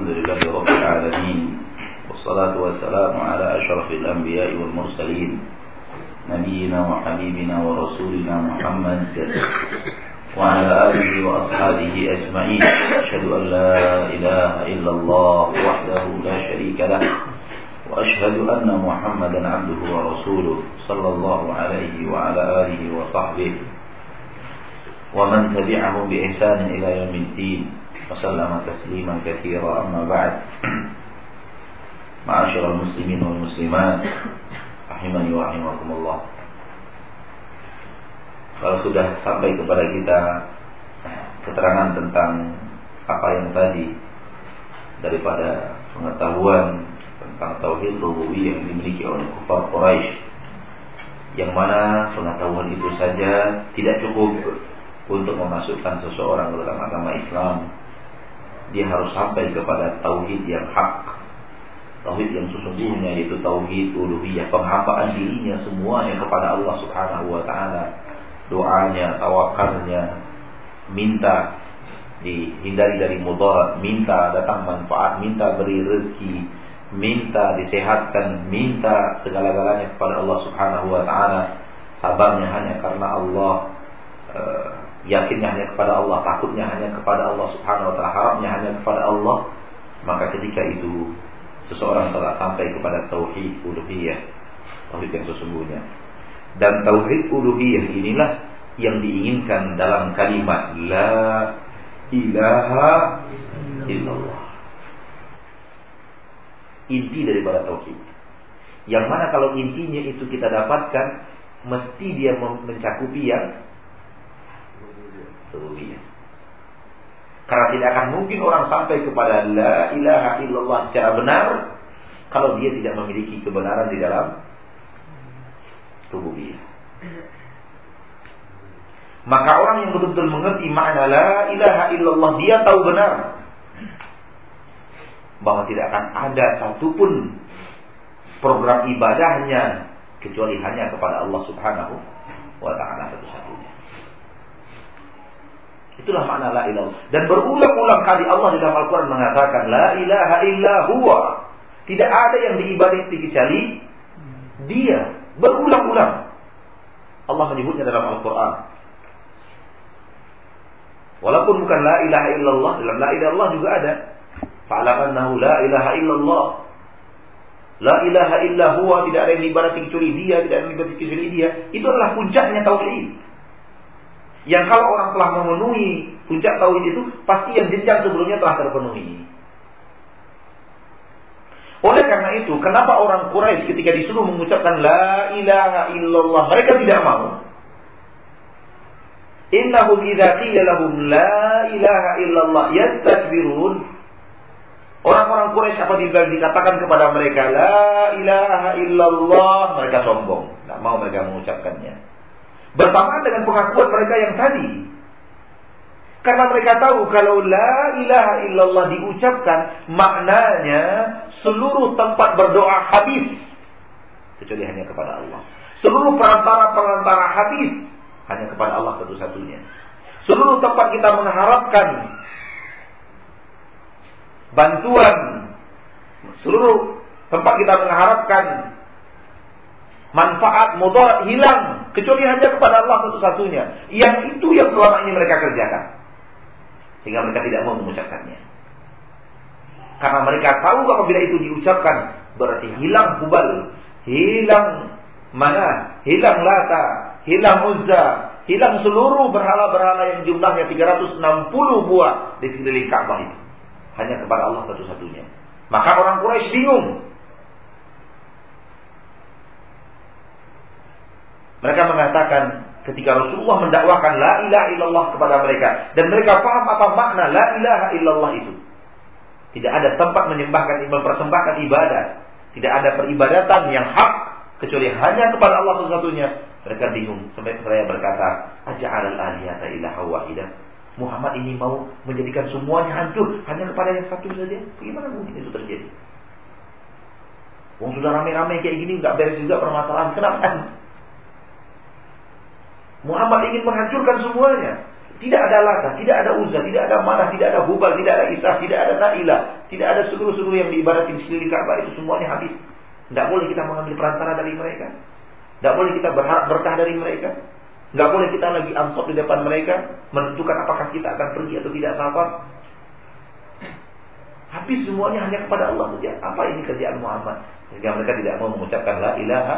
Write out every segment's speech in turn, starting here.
الحمد لله رب العالمين والصلاة والسلام على أشرف الأنبياء والمرسلين نبينا وحبيبنا ورسولنا محمد وعلى آله وأصحابه أجمعين. أشهد أن لا إله إلا الله وحده لا شريك له وأشهد أن محمدا عبده ورسوله صلى الله عليه وعلى آله وصحبه ومن تبعهم بإحسان إلى يوم الدين. وسلم تسليما كثيرا أما بعد معاشر المسلمين والمسلمات rahimani wa rahimakumullah. Kalau sudah sampai kepada kita keterangan tentang apa yang tadi daripada pengetahuan tentang tauhid rububiyah yang dimiliki oleh kufar Quraisy yang mana pengetahuan itu saja tidak cukup untuk memasukkan seseorang ke dalam agama Islam dia harus sampai kepada tauhid yang hak Tauhid yang sesungguhnya yaitu tauhid uluhiyah, penghambaan dirinya semuanya kepada Allah Subhanahu wa taala. Doanya, tawakalnya, minta dihindari dari mudarat, minta datang manfaat, minta beri rezeki, minta disehatkan, minta segala-galanya kepada Allah Subhanahu wa taala. Sabarnya hanya karena Allah, uh, yakinnya hanya kepada Allah, takutnya hanya kepada Allah Subhanahu wa taala, harapnya hanya kepada Allah. Maka ketika itu seseorang telah sampai kepada tauhid uluhiyah, tauhid yang sesungguhnya. Dan tauhid uluhiyah inilah yang diinginkan dalam kalimat la ilaha illallah. Inti daripada tauhid. Yang mana kalau intinya itu kita dapatkan mesti dia mencakupi yang rububiyah. Karena tidak akan mungkin orang sampai kepada la ilaha illallah secara benar kalau dia tidak memiliki kebenaran di dalam rububiyah. Maka orang yang betul-betul mengerti makna la ilaha illallah dia tahu benar bahwa tidak akan ada satupun program ibadahnya kecuali hanya kepada Allah Subhanahu wa taala satu-satunya. Itulah makna la ilaha. Dan berulang-ulang kali Allah di dalam Al-Quran mengatakan la ilaha illa huwa. Tidak ada yang diibadati kecuali dia. Berulang-ulang. Allah menyebutnya dalam Al-Quran. Walaupun bukan la ilaha illallah, dalam la ilaha illallah juga ada. Fa'alakannahu la ilaha illallah. La ilaha illa huwa, tidak ada yang diibadati kecuali dia, tidak ada yang diibadati kecuali dia. Itu adalah puncaknya tauhid. Yang kalau orang telah memenuhi puncak tauhid itu, pasti yang jenjang sebelumnya telah terpenuhi. Oleh karena itu, kenapa orang Quraisy ketika disuruh mengucapkan la ilaha illallah, mereka tidak mau. Innahum idza qila lahum la ilaha illallah yastakbirun. Orang-orang Quraisy apabila dikatakan kepada mereka la ilaha illallah, mereka sombong, tidak mau mereka mengucapkannya. Bersamaan dengan pengakuan mereka yang tadi. Karena mereka tahu kalau la ilaha illallah diucapkan, maknanya seluruh tempat berdoa habis. Kecuali hanya kepada Allah. Seluruh perantara-perantara habis. Hanya kepada Allah satu-satunya. Seluruh tempat kita mengharapkan bantuan. Seluruh tempat kita mengharapkan manfaat mudarat hilang kecuali hanya kepada Allah satu-satunya. Yang itu yang selama ini mereka kerjakan. Sehingga mereka tidak mau mengucapkannya. Karena mereka tahu apabila itu diucapkan berarti hilang hubal, hilang mana, hilang lata, hilang uzza, hilang seluruh berhala-berhala yang jumlahnya 360 buah di sekeliling Ka'bah itu. Hanya kepada Allah satu-satunya. Maka orang Quraisy bingung Mereka mengatakan ketika Rasulullah mendakwakan la ilaha illallah kepada mereka dan mereka paham apa makna la ilaha illallah itu. Tidak ada tempat menyembahkan mempersembahkan ibadah, tidak ada peribadatan yang hak kecuali hanya kepada Allah satu-satunya. Mereka bingung sampai saya berkata, "Aja'al al-alihata ilaha wahidah." Muhammad ini mau menjadikan semuanya hancur hanya kepada yang satu saja. Bagaimana mungkin itu terjadi? Wong sudah rame-rame kayak gini nggak beres juga permasalahan. Kenapa? Muhammad ingin menghancurkan semuanya. Tidak ada lata, tidak ada uzza, tidak ada manah, tidak ada hubal, tidak ada isah, tidak ada la ilah. Tidak ada seluruh-seluruh yang diibadati di sekeliling Ka'bah itu semuanya habis. Tidak boleh kita mengambil perantara dari mereka. Tidak boleh kita berharap berkah dari mereka. Tidak boleh kita lagi ansop di depan mereka menentukan apakah kita akan pergi atau tidak safar. Habis semuanya hanya kepada Allah saja. Apa ini kerjaan Muhammad? Sehingga mereka tidak mau mengucapkan la ilaha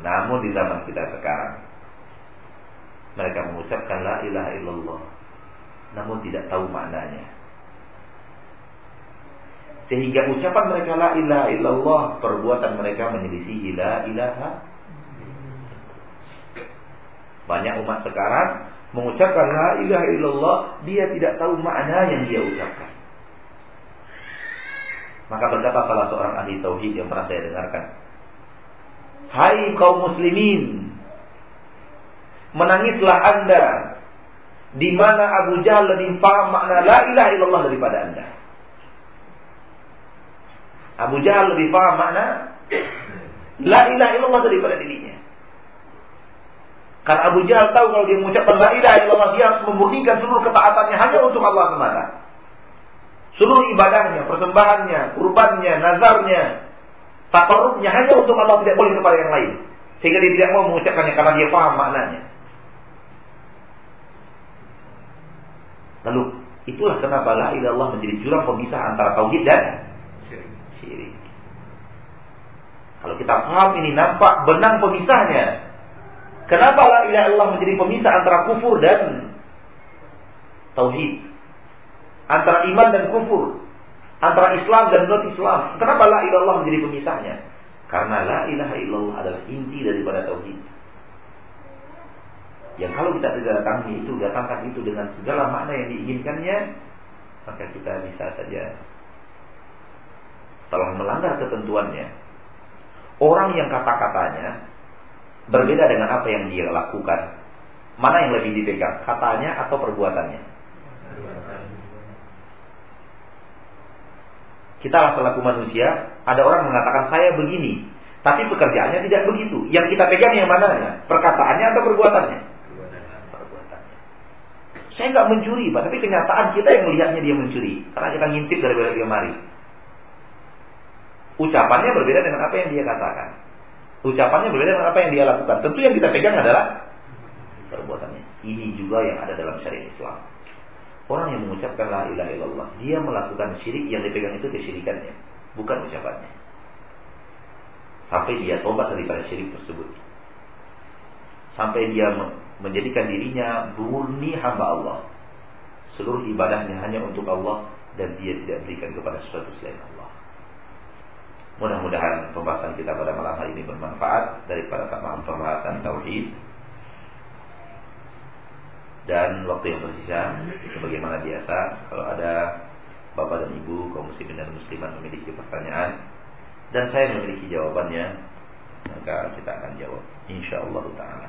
Namun di zaman kita sekarang mereka mengucapkan la ilaha illallah namun tidak tahu maknanya. Sehingga ucapan mereka la ilaha illallah perbuatan mereka menyelisihi la ilaha banyak umat sekarang mengucapkan la ilaha illallah dia tidak tahu makna yang dia ucapkan. Maka berkata salah seorang ahli tauhid yang pernah saya dengarkan, "Hai kaum muslimin, menangislah Anda di mana Abu Jahal lebih paham makna la ilaha illallah daripada Anda." Abu Jahal lebih paham makna la ilaha illallah daripada dirinya. Karena Abu Jahal tahu kalau dia mengucapkan la ilaha illallah dia harus memurnikan seluruh ketaatannya hanya untuk Allah semata. Seluruh ibadahnya, persembahannya, kurbannya, nazarnya, takarrubnya hanya untuk Allah tidak boleh kepada yang lain. Sehingga dia tidak mau mengucapkannya karena dia paham maknanya. Lalu itulah kenapa la ilallah menjadi jurang pemisah antara tauhid dan syirik. Kalau kita paham ini nampak benang pemisahnya. Kenapa la ilaha illallah menjadi pemisah antara kufur dan tauhid? antara iman dan kufur, antara Islam dan non Islam. Kenapa la ilallah menjadi pemisahnya? Karena la ilaha illallah adalah inti daripada tauhid. Yang kalau kita tidak datangi itu, datangkan itu dengan segala makna yang diinginkannya, maka kita bisa saja telah melanggar ketentuannya. Orang yang kata-katanya berbeda dengan apa yang dia lakukan. Mana yang lebih dipegang, katanya atau perbuatannya? Kita lah selaku manusia, ada orang mengatakan saya begini, tapi pekerjaannya tidak begitu. Yang kita pegang yang mana? Perkataannya atau? Perbuatannya. Saya nggak mencuri, Pak, tapi kenyataan kita yang melihatnya dia mencuri, karena kita ngintip dari balik lemari. Ucapannya berbeda dengan apa yang dia katakan. Ucapannya berbeda dengan apa yang dia lakukan. Tentu yang kita pegang adalah perbuatannya. Ini juga yang ada dalam syariat Islam. Orang yang mengucapkan la ilaha illallah, dia melakukan syirik yang dipegang itu kesyirikannya, bukan ucapannya. Sampai dia tobat daripada syirik tersebut. Sampai dia menjadikan dirinya murni hamba Allah. Seluruh ibadahnya hanya untuk Allah dan dia tidak berikan kepada sesuatu selain Allah. Mudah-mudahan pembahasan kita pada malam hari ini bermanfaat daripada pembahasan tauhid dan waktu yang tersisa sebagaimana biasa kalau ada bapak dan ibu kaum muslimin dan muslimat memiliki pertanyaan dan saya memiliki jawabannya maka kita akan jawab insyaallah taala.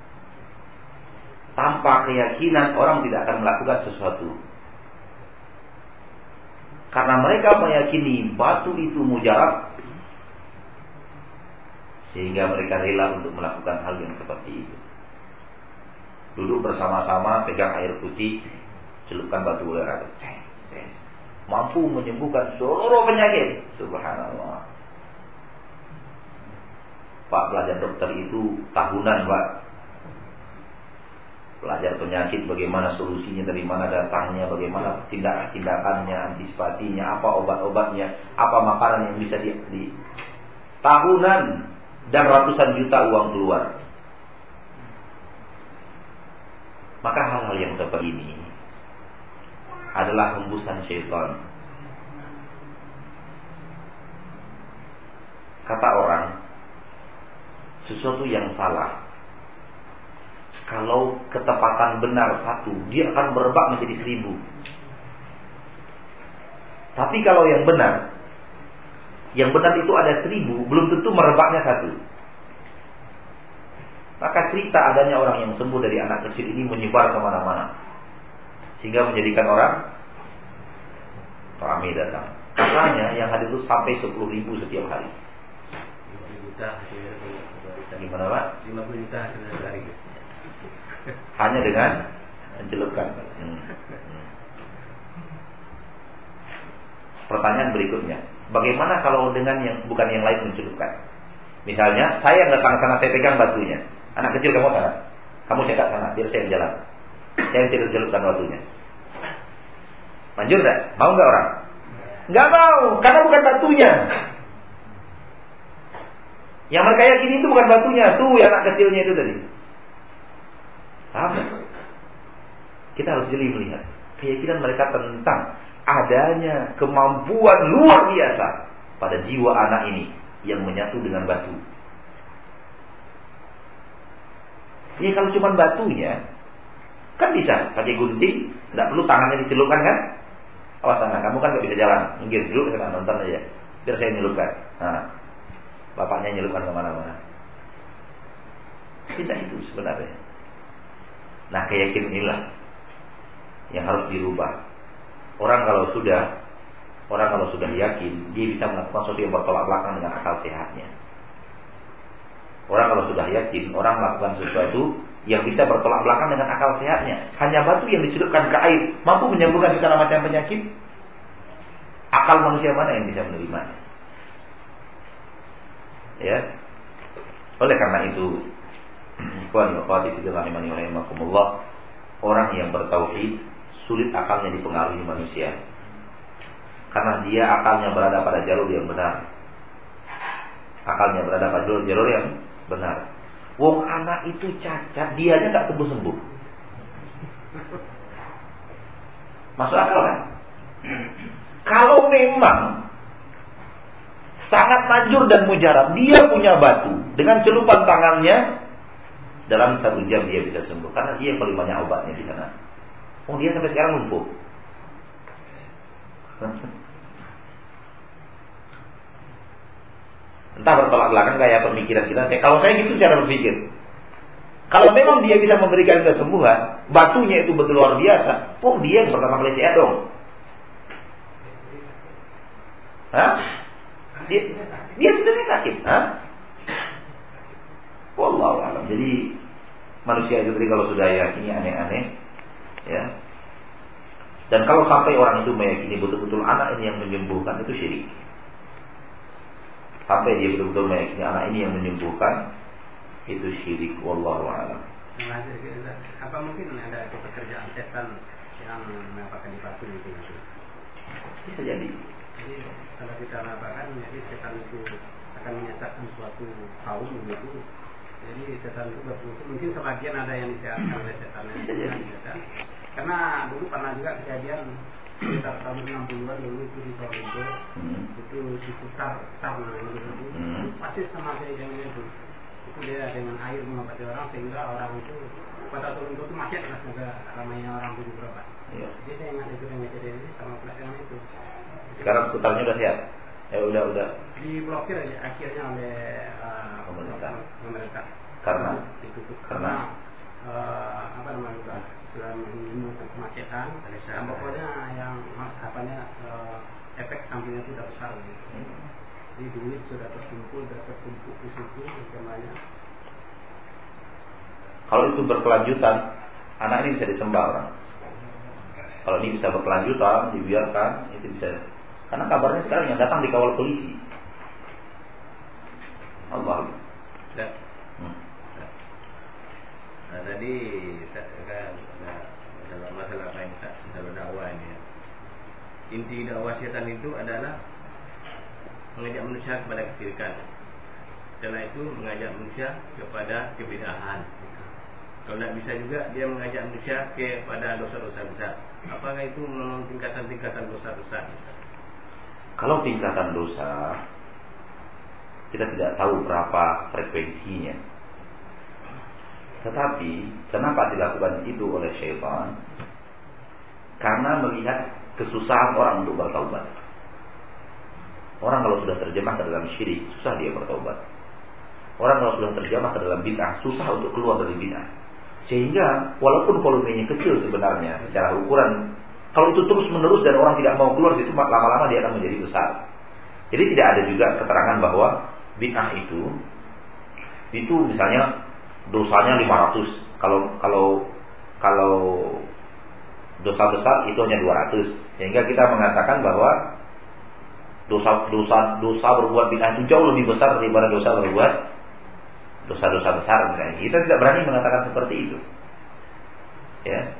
Tanpa keyakinan orang tidak akan melakukan sesuatu. Karena mereka meyakini batu itu mujarab. Sehingga mereka rela untuk melakukan hal yang seperti itu. Duduk bersama-sama pegang air putih celupkan batu ular mampu menyembuhkan seluruh penyakit. Subhanallah. Pak belajar dokter itu tahunan Pak Belajar penyakit bagaimana solusinya Dari mana datangnya Bagaimana tindak-tindakannya Antisipasinya Apa obat-obatnya Apa makanan yang bisa di, di Tahunan Dan ratusan juta uang keluar Maka hal-hal yang seperti ini adalah hembusan syaitan. Kata orang, sesuatu yang salah. Kalau ketepatan benar satu, dia akan berebak menjadi seribu. Tapi kalau yang benar, yang benar itu ada seribu, belum tentu merebaknya satu. Maka cerita adanya orang yang sembuh dari anak kecil ini menyebar ke mana-mana. Sehingga menjadikan orang ramai datang. Katanya yang hadir itu sampai 10 ribu setiap hari. 50 juta Gimana Pak? 50 juta hari. Hanya dengan mencelupkan. Hmm. Pertanyaan berikutnya, bagaimana kalau dengan yang bukan yang lain mencelupkan? Misalnya, saya datang sana, saya pegang batunya. Anak kecil kamu sana, kamu cekat sana, biar saya jalan. Saya tidak celupkan batunya. Manjur tidak? Mau nggak orang? Nggak mau, karena bukan batunya. Yang mereka yakini itu bukan batunya, tuh yang anak kecilnya itu tadi. Paham? Kita harus jeli melihat keyakinan mereka tentang adanya kemampuan luar biasa pada jiwa anak ini yang menyatu dengan batu. Ya kalau cuma batunya, kan bisa pakai gunting, tidak perlu tangannya dicelupkan kan? Awas sana, kamu kan gak bisa jalan, minggir dulu kita nonton aja, biar saya nyelupkan. Nah, bapaknya nyelupkan ke mana-mana. Tidak itu sebenarnya. Nah keyakinan inilah yang harus dirubah. Orang kalau sudah orang kalau sudah yakin dia bisa melakukan sesuatu yang bertolak belakang dengan akal sehatnya. Orang kalau sudah yakin orang melakukan sesuatu yang bisa bertolak belakang dengan akal sehatnya. Hanya batu yang dicelupkan ke air mampu menyembuhkan segala macam penyakit. Akal manusia mana yang bisa menerimanya? Ya. Oleh karena itu, ikhwan wa orang yang bertauhid sulit akalnya dipengaruhi manusia. Karena dia akalnya berada pada jalur yang benar. Akalnya berada pada jalur, jalur yang benar. Wong anak itu cacat, dia aja tak sembuh-sembuh. Masuk akal kan? Kalau memang sangat manjur dan mujarab, dia punya batu dengan celupan tangannya dalam satu jam dia bisa sembuh karena dia yang paling banyak obatnya di sana. Oh dia sampai sekarang lumpuh. Entah bertolak belakang kayak pemikiran kita. Kalau saya gitu cara berpikir. Kalau memang dia bisa memberikan kesembuhan, batunya itu betul luar biasa. Oh dia yang pertama kali saya dong. Hah? Dia, dia sendiri sakit. Hah? Wallahu. Jadi manusia itu tadi kalau sudah yakin aneh-aneh, Ya. Dan kalau sampai orang itu meyakini betul-betul anak ini yang menyembuhkan itu syirik. Sampai dia betul-betul meyakini anak ini yang menyembuhkan itu syirik. Wallahu a'lam. Apa mungkin ada pekerjaan setan yang menampakkan di batu itu? Bisa jadi. Jadi kalau kita nampakkan, jadi setan itu akan menyesatkan suatu kaum begitu. Jadi setan itu berfungsi. Mungkin sebagian ada yang disehatkan oleh setan. Bisa jadi. Karena dulu pernah juga kejadian sekitar tahun 60-an dulu itu di Sawalunto hmm. itu si putar putar namanya itu pasti sama saya dengan itu itu dia dengan air mengobati orang sehingga orang itu pada turun itu masih ada semoga ramainya orang itu berobat ya. jadi saya ingat itu dengan kejadian ini sama pelajaran itu sekarang putarnya udah siap ya udah udah diblokir aja akhirnya oleh karena ditutup karena, uh, apa namanya sudah menimbulkan kemacetan dan pokoknya yang apanya uh, efek sampingnya tidak besar gitu. Hmm. Jadi duit sudah terkumpul, sudah terkumpul di situ semuanya. Kalau itu berkelanjutan, anak ini bisa disembah orang. Kalau ini bisa berkelanjutan, dibiarkan, itu bisa. Karena kabarnya sekarang yang datang dikawal polisi. Allah. Hmm. Nah, tadi kan dalam masalah apa yang dalam dakwah ini. Ya. inti dakwah setan itu adalah mengajak manusia kepada kesyirikan setelah itu mengajak manusia kepada kebidahan kalau tidak bisa juga dia mengajak manusia kepada dosa-dosa besar. Apakah itu memang tingkatan-tingkatan dosa besar kalau tingkatan dosa kita tidak tahu berapa frekuensinya tetapi kenapa dilakukan itu oleh syaitan? Karena melihat kesusahan orang untuk bertaubat. Orang kalau sudah terjemah ke dalam syirik, susah dia bertaubat. Orang kalau sudah terjemah ke dalam bid'ah, susah untuk keluar dari bid'ah. Sehingga walaupun volumenya kecil sebenarnya secara ukuran, kalau itu terus menerus dan orang tidak mau keluar itu lama-lama dia akan menjadi besar. Jadi tidak ada juga keterangan bahwa bid'ah itu itu misalnya dosanya 500. Kalau kalau kalau dosa besar itu hanya 200. Sehingga kita mengatakan bahwa dosa dosa dosa berbuat bid'ah itu jauh lebih besar daripada dosa berbuat dosa-dosa besar misalnya. Kita tidak berani mengatakan seperti itu. Ya.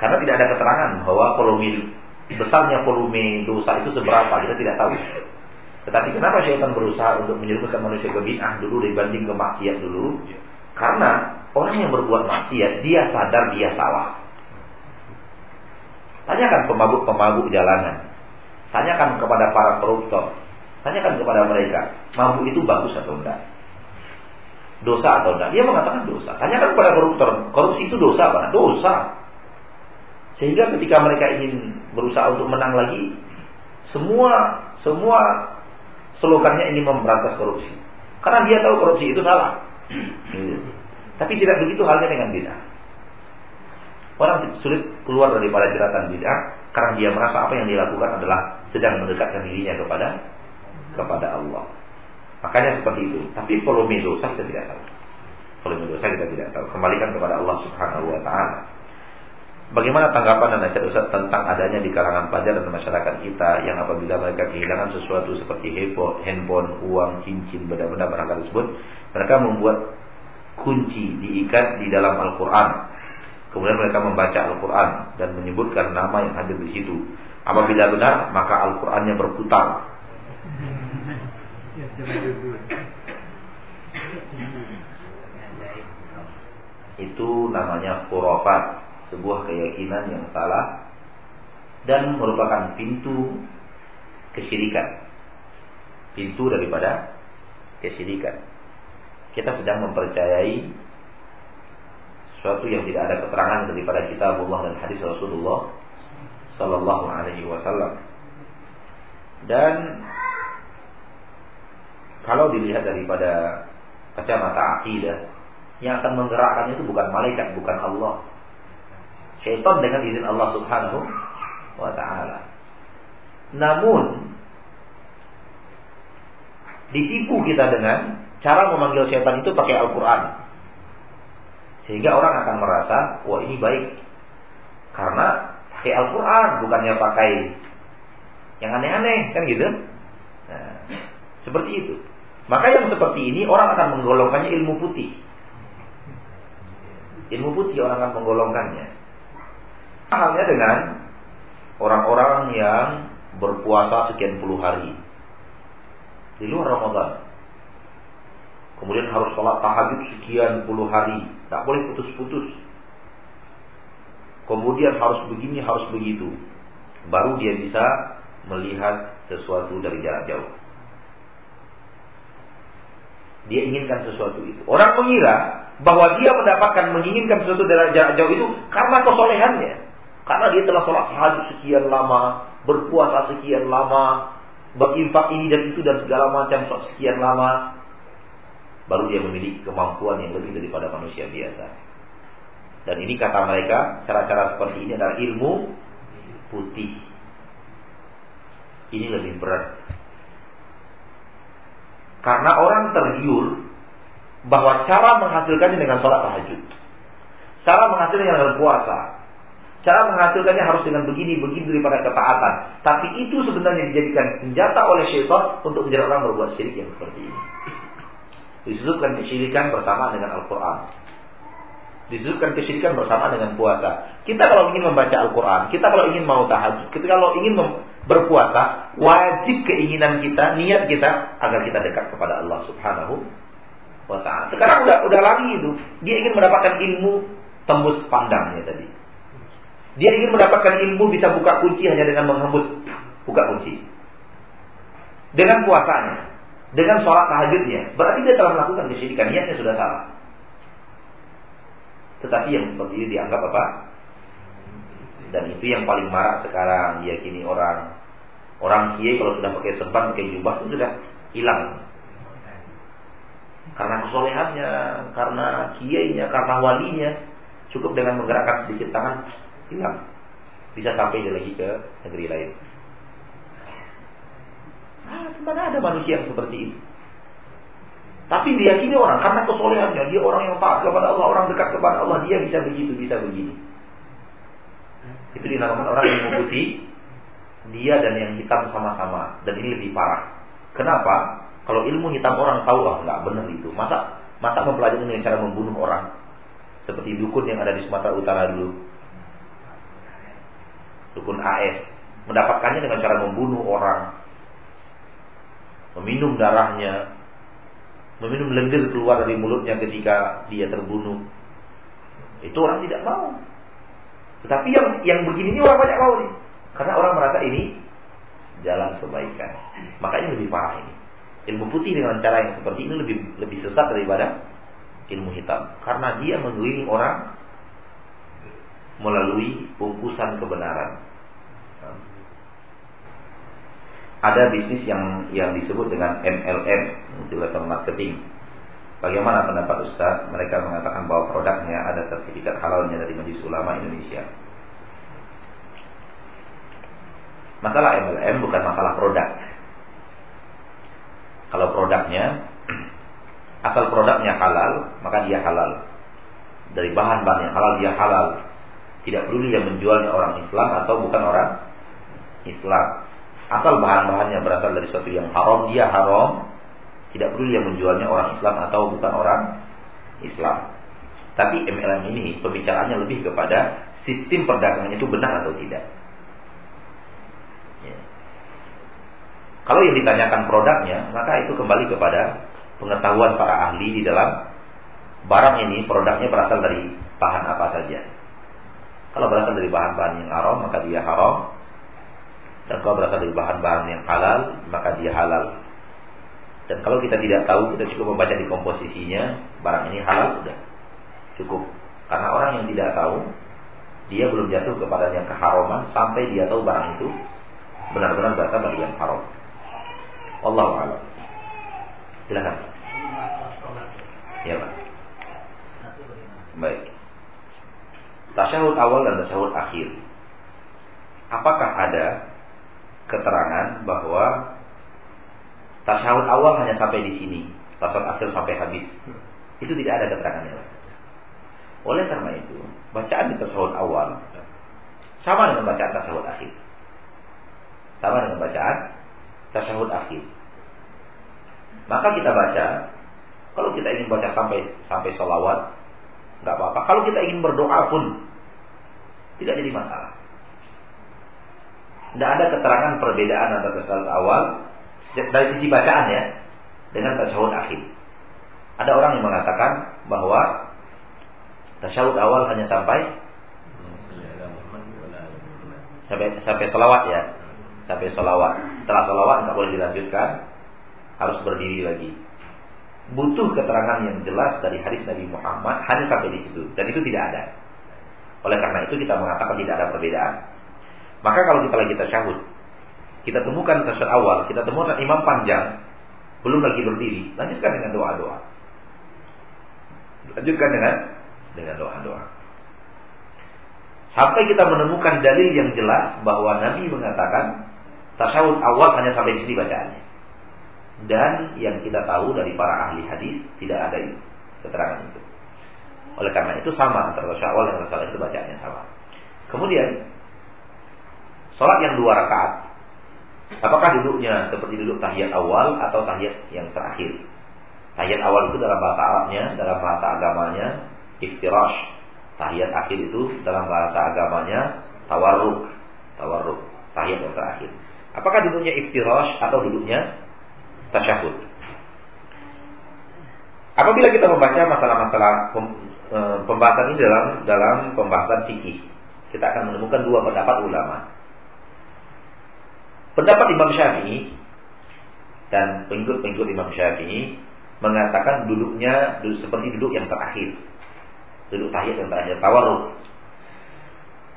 Karena tidak ada keterangan bahwa volume besarnya volume dosa itu seberapa, kita tidak tahu. Tetapi kenapa syaitan berusaha untuk menyerumuskan manusia ke bid'ah dulu dibanding ke maksiat dulu? Karena orang yang berbuat maksiat, dia sadar dia salah. Tanyakan pemabuk-pemabuk jalanan. Tanyakan kepada para koruptor. Tanyakan kepada mereka, mabuk itu bagus atau enggak? dosa atau tidak? Dia mengatakan dosa. Hanya kan kepada koruptor, korupsi itu dosa apa? Dosa. Sehingga ketika mereka ingin berusaha untuk menang lagi, semua semua slogannya ingin memberantas korupsi. Karena dia tahu korupsi itu salah. Tapi tidak begitu halnya dengan bid'ah. Orang sulit keluar daripada jeratan bid'ah karena dia merasa apa yang dilakukan adalah sedang mendekatkan dirinya kepada kepada Allah. Makanya seperti itu. Tapi volume dosa kita tidak tahu. Volume dosa kita tidak tahu. Kembalikan kepada Allah Subhanahu wa taala. Bagaimana tanggapan dan nasihat Ustaz tentang adanya di kalangan pelajar dan masyarakat kita yang apabila mereka kehilangan sesuatu seperti handphone, uang, cincin, benda-benda berharga tersebut, mereka membuat kunci diikat di dalam Al-Quran. Kemudian mereka membaca Al-Quran dan menyebutkan nama yang hadir di situ. Apabila benar, maka Al-Qurannya berputar itu namanya khurafat, sebuah keyakinan yang salah dan merupakan pintu kesyirikan. Pintu daripada kesyirikan. Kita sedang mempercayai sesuatu yang tidak ada keterangan daripada kitabullah dan hadis Rasulullah sallallahu alaihi wasallam. Dan kalau dilihat daripada kacamata akidah, yang akan menggerakkannya itu bukan malaikat, bukan Allah. Syaitan dengan izin Allah Subhanahu wa taala. Namun ditipu kita dengan cara memanggil syaitan itu pakai Al-Qur'an. Sehingga orang akan merasa, wah ini baik. Karena pakai Al-Qur'an, bukannya pakai yang aneh-aneh, kan gitu. Nah, seperti itu. Maka yang seperti ini orang akan menggolongkannya ilmu putih. Ilmu putih orang akan menggolongkannya. Halnya dengan orang-orang yang berpuasa sekian puluh hari di luar Ramadan. Kemudian harus sholat tahajud sekian puluh hari, tak boleh putus-putus. Kemudian harus begini, harus begitu. Baru dia bisa melihat sesuatu dari jarak jauh. Dia inginkan sesuatu itu. Orang mengira bahwa dia mendapatkan menginginkan sesuatu dari jarak jauh itu karena kesolehannya. Karena dia telah sholat tahajud sekian lama, berpuasa sekian lama, berinfak ini dan itu dan segala macam sekian lama, baru dia memiliki kemampuan yang lebih daripada manusia biasa. Dan ini kata mereka, cara-cara seperti ini adalah ilmu putih. Ini lebih berat karena orang tergiur bahwa cara menghasilkannya dengan sholat tahajud. Cara menghasilkannya dengan puasa. Cara menghasilkannya harus dengan begini, begini daripada ketaatan. Tapi itu sebenarnya dijadikan senjata oleh syaitan untuk menjadi orang berbuat syirik yang seperti ini. Disebutkan kesyirikan bersama dengan Al-Quran. Disebutkan kesyirikan bersama dengan puasa. Kita kalau ingin membaca Al-Quran, kita kalau ingin mau tahajud, kita kalau ingin berpuasa, wajib keinginan kita, niat kita agar kita dekat kepada Allah Subhanahu wa taala. Sekarang udah udah lagi itu. Dia ingin mendapatkan ilmu tembus pandangnya tadi. Dia ingin mendapatkan ilmu bisa buka kunci hanya dengan menghembus buka kunci. Dengan puasanya, dengan sholat tahajudnya, berarti dia telah melakukan kesyirikan, niatnya sudah salah. Tetapi yang seperti ini dianggap apa? dan itu yang paling marak sekarang diyakini orang. Orang kiai kalau sudah pakai serban, pakai jubah itu sudah hilang. Karena kesolehannya, karena kiainya, karena walinya, cukup dengan menggerakkan sedikit tangan hilang. Bisa sampai lagi ke negeri lain. Nah, mana ada manusia yang seperti itu? Tapi diyakini orang karena kesolehannya, dia orang yang taat kepada Allah, orang dekat kepada Allah, dia bisa begitu, bisa begini. Itu dinamakan orang yang memutih dia dan yang hitam sama-sama dan ini lebih parah. Kenapa? Kalau ilmu hitam orang tahu ah nggak benar itu. Masa masa mempelajari dengan cara membunuh orang seperti dukun yang ada di Sumatera Utara dulu. Dukun AS mendapatkannya dengan cara membunuh orang, meminum darahnya, meminum lendir keluar dari mulutnya ketika dia terbunuh. Itu orang tidak mau. Tetapi yang yang begini ini orang banyak mau nih. Karena orang merasa ini jalan kebaikan. Makanya lebih parah ini. Ilmu putih dengan cara yang seperti ini lebih lebih sesat daripada ilmu hitam. Karena dia mengelilingi orang melalui bungkusan kebenaran. ada bisnis yang yang disebut dengan MLM, multi-level marketing. Bagaimana pendapat Ustaz? Mereka mengatakan bahwa produknya ada sertifikat halalnya dari Majelis Ulama Indonesia. Masalah MLM bukan masalah produk. Kalau produknya asal produknya halal, maka dia halal. Dari bahan-bahan yang halal dia halal. Tidak perlu dia menjualnya orang Islam atau bukan orang Islam. Asal bahan-bahannya berasal dari sesuatu yang haram, dia haram. Tidak perlu dia menjualnya orang Islam atau bukan orang Islam. Tapi MLM ini pembicaraannya lebih kepada sistem perdagangan itu benar atau tidak. Ya. Kalau yang ditanyakan produknya, maka itu kembali kepada pengetahuan para ahli di dalam barang ini produknya berasal dari bahan apa saja. Kalau berasal dari bahan-bahan yang haram, maka dia haram. Dan kalau berasal dari bahan-bahan yang halal maka dia halal. Dan kalau kita tidak tahu kita cukup membaca di komposisinya barang ini halal sudah. Cukup. Karena orang yang tidak tahu dia belum jatuh kepada yang keharaman sampai dia tahu barang itu benar-benar berasal dari yang haram. Allah a'lam. Silakan. Ya pak. Baik tasyahud awal dan tasyahud akhir apakah ada keterangan bahwa tasyahud awal hanya sampai di sini, tasyahud akhir sampai habis. Itu tidak ada keterangannya. Oleh karena itu, bacaan di tasyahud awal sama dengan bacaan tasyahud akhir. Sama dengan bacaan tasyahud akhir. Maka kita baca, kalau kita ingin baca sampai sampai sholawat, nggak apa-apa. Kalau kita ingin berdoa pun tidak jadi masalah. Tidak ada keterangan perbedaan antara tasawuf awal dari sisi bacaan ya dengan tasawuf akhir. Ada orang yang mengatakan bahwa tasawuf awal hanya sampai sampai sampai selawat ya, sampai selawat. Setelah selawat nggak boleh dilanjutkan, harus berdiri lagi. Butuh keterangan yang jelas dari hadis Nabi Muhammad hanya sampai di situ dan itu tidak ada. Oleh karena itu kita mengatakan tidak ada perbedaan. Maka kalau kita lagi tasyahud, kita temukan tasyahud awal, kita temukan imam panjang, belum lagi berdiri, lanjutkan dengan doa-doa. Lanjutkan dengan dengan doa-doa. Sampai kita menemukan dalil yang jelas bahwa Nabi mengatakan tasyahud awal hanya sampai di sini bacaannya. Dan yang kita tahu dari para ahli hadis tidak ada itu, keterangan itu. Oleh karena itu sama antara tasyahud awal dan tasyahud itu bacaannya sama. Kemudian Sholat yang dua rakaat. Apakah duduknya seperti duduk tahiyat awal atau tahiyat yang terakhir? Tahiyat awal itu dalam bahasa Arabnya, dalam bahasa agamanya iftirash. Tahiyat akhir itu dalam bahasa agamanya tawarruk. Tawarruk, tahiyat yang terakhir. Apakah duduknya iftirash atau duduknya tasyahud? Apabila kita membaca masalah-masalah e, pembahasan ini dalam dalam pembahasan fikih, kita akan menemukan dua pendapat ulama. Pendapat Imam Syafi'i dan pengikut-pengikut Imam Syafi'i mengatakan duduknya duduk seperti duduk yang terakhir. Duduk tahiyat yang terakhir tawarruk.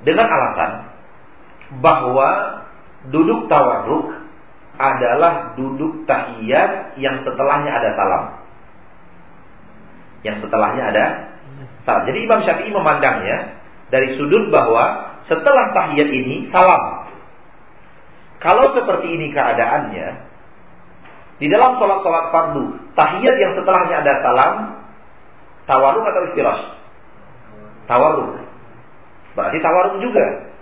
dengan alasan bahwa duduk tawarruk adalah duduk tahiyat yang setelahnya ada salam. Yang setelahnya ada salam. Jadi Imam Syafi'i memandangnya dari sudut bahwa setelah tahiyat ini salam. Kalau seperti ini keadaannya, di dalam sholat-sholat fardu, tahiyat yang setelahnya ada salam, tawaruk atau istirahat? Tawaruk. Berarti tawaruk juga.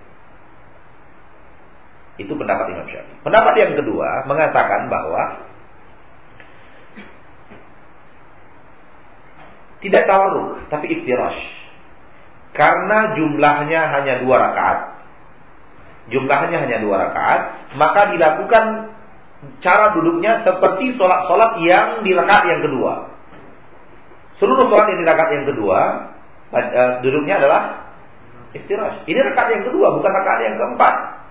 Itu pendapat Imam Syafi'i. Pendapat yang kedua mengatakan bahwa tidak tawaruk, tapi iftirash. Karena jumlahnya hanya dua rakaat. Jumlahnya hanya dua rakaat, maka dilakukan cara duduknya seperti sholat-sholat yang di rakaat yang kedua. Seluruh sholat yang di rakaat yang kedua, eh, duduknya adalah istirahat. Ini rakaat yang kedua, bukan rakaat yang keempat.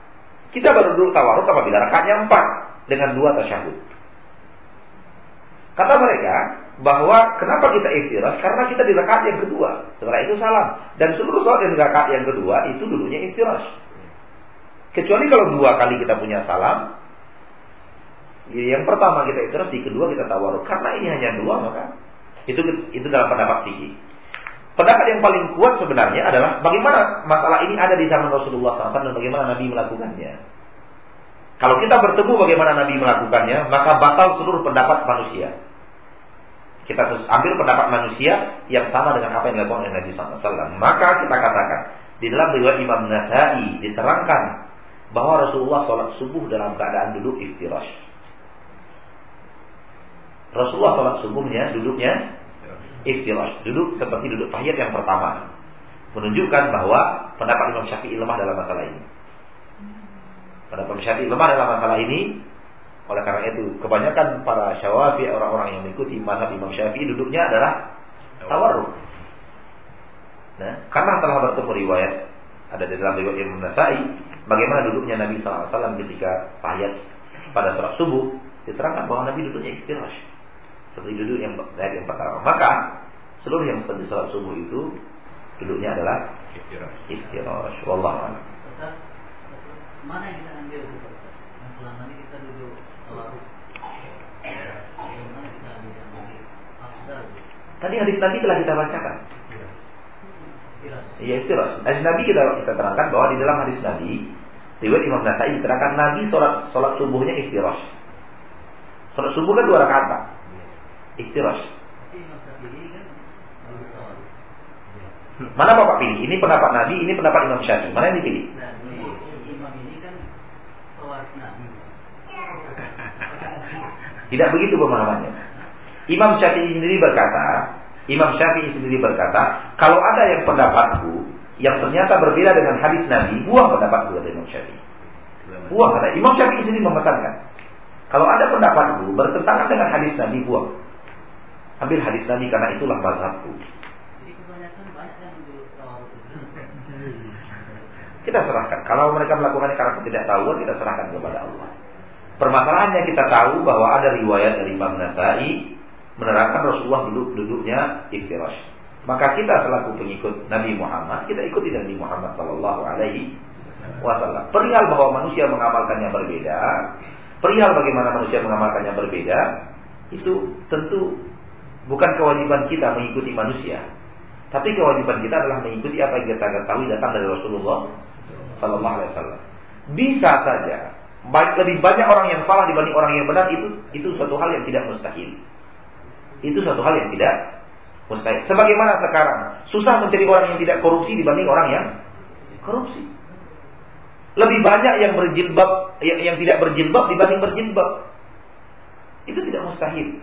Kita baru duduk tawaruk apabila rakaatnya empat dengan dua tasyahud. Kata mereka bahwa kenapa kita istirahat? Karena kita di rakaat yang kedua. Setelah itu salam. Dan seluruh sholat yang rakaat yang kedua itu duduknya istirahat. Kecuali kalau dua kali kita punya salam, yang pertama kita istirahat, di kedua kita tawaruk. Karena ini hanya dua maka itu itu dalam pendapat fikih. Pendapat yang paling kuat sebenarnya adalah bagaimana masalah ini ada di zaman Rasulullah SAW dan bagaimana Nabi melakukannya. Kalau kita bertemu bagaimana Nabi melakukannya, maka batal seluruh pendapat manusia. Kita ambil pendapat manusia yang sama dengan apa yang dilakukan oleh Nabi SAW. Maka kita katakan, di dalam riwayat Imam Nasai diterangkan bahwa Rasulullah sholat subuh dalam keadaan duduk iftirash. Rasulullah sholat subuhnya duduknya iftirash, duduk seperti duduk tahiyat yang pertama. Menunjukkan bahwa pendapat Imam Syafi'i lemah dalam masalah ini. Pendapat Imam Syafi'i lemah dalam masalah ini oleh karena itu kebanyakan para syawafi orang-orang yang mengikuti mazhab Imam Syafi'i duduknya adalah tawarruk. Nah, karena telah bertemu riwayat ada di dalam riwayat Imam Nasai bagaimana duduknya Nabi SAW ketika tahiyat pada sholat subuh diterangkan bahwa Nabi duduknya istirahat seperti duduk yang dari yang pertama. Maka seluruh yang seperti sholat subuh itu duduknya adalah istirahat. Wallah Mana yang kita ambil Yang selama ini kita duduk Tadi hadis Nabi telah kita bacakan. Iya istirahat. Hadis Nabi kita kita terangkan bahwa di dalam hadis Nabi riwayat Imam Nasai diterangkan Nabi sholat sholat subuhnya istirahat. Sholat subuh kan dua rakaat pak. Ikhtiras. Mana Bapak pilih? Ini pendapat Nabi, ini pendapat Imam Syafi'i. Mana yang dipilih? Tidak begitu pemahamannya. Imam Syafi'i sendiri berkata, Imam Syafi'i sendiri berkata, kalau ada yang pendapatku yang ternyata berbeda dengan hadis Nabi, buang pendapatku dari Imam Syafi'i. Buang kata Imam Syafi'i sendiri memesankan. Kalau ada pendapatku bertentangan dengan hadis Nabi, buang. Ambil hadis Nabi karena itulah mazhabku. Kita serahkan. Kalau mereka melakukannya karena ketidaktahuan, kita serahkan kepada Allah. Permasalahannya kita tahu bahwa ada riwayat dari Imam Nasai menerangkan Rasulullah duduk duduknya iftirash. Maka kita selaku pengikut Nabi Muhammad, kita ikuti Nabi Muhammad Sallallahu Alaihi Wasallam. Perihal bahwa manusia mengamalkannya berbeda, perihal bagaimana manusia mengamalkannya berbeda, itu tentu Bukan kewajiban kita mengikuti manusia, tapi kewajiban kita adalah mengikuti apa yang kita ketahui datang dari Rasulullah Sallallahu Alaihi Wasallam. Bisa saja lebih banyak orang yang salah dibanding orang yang benar itu itu suatu hal yang tidak mustahil. Itu suatu hal yang tidak mustahil. Sebagaimana sekarang susah mencari orang yang tidak korupsi dibanding orang yang korupsi. Lebih banyak yang berjilbab yang, yang tidak berjilbab dibanding berjilbab. Itu tidak mustahil.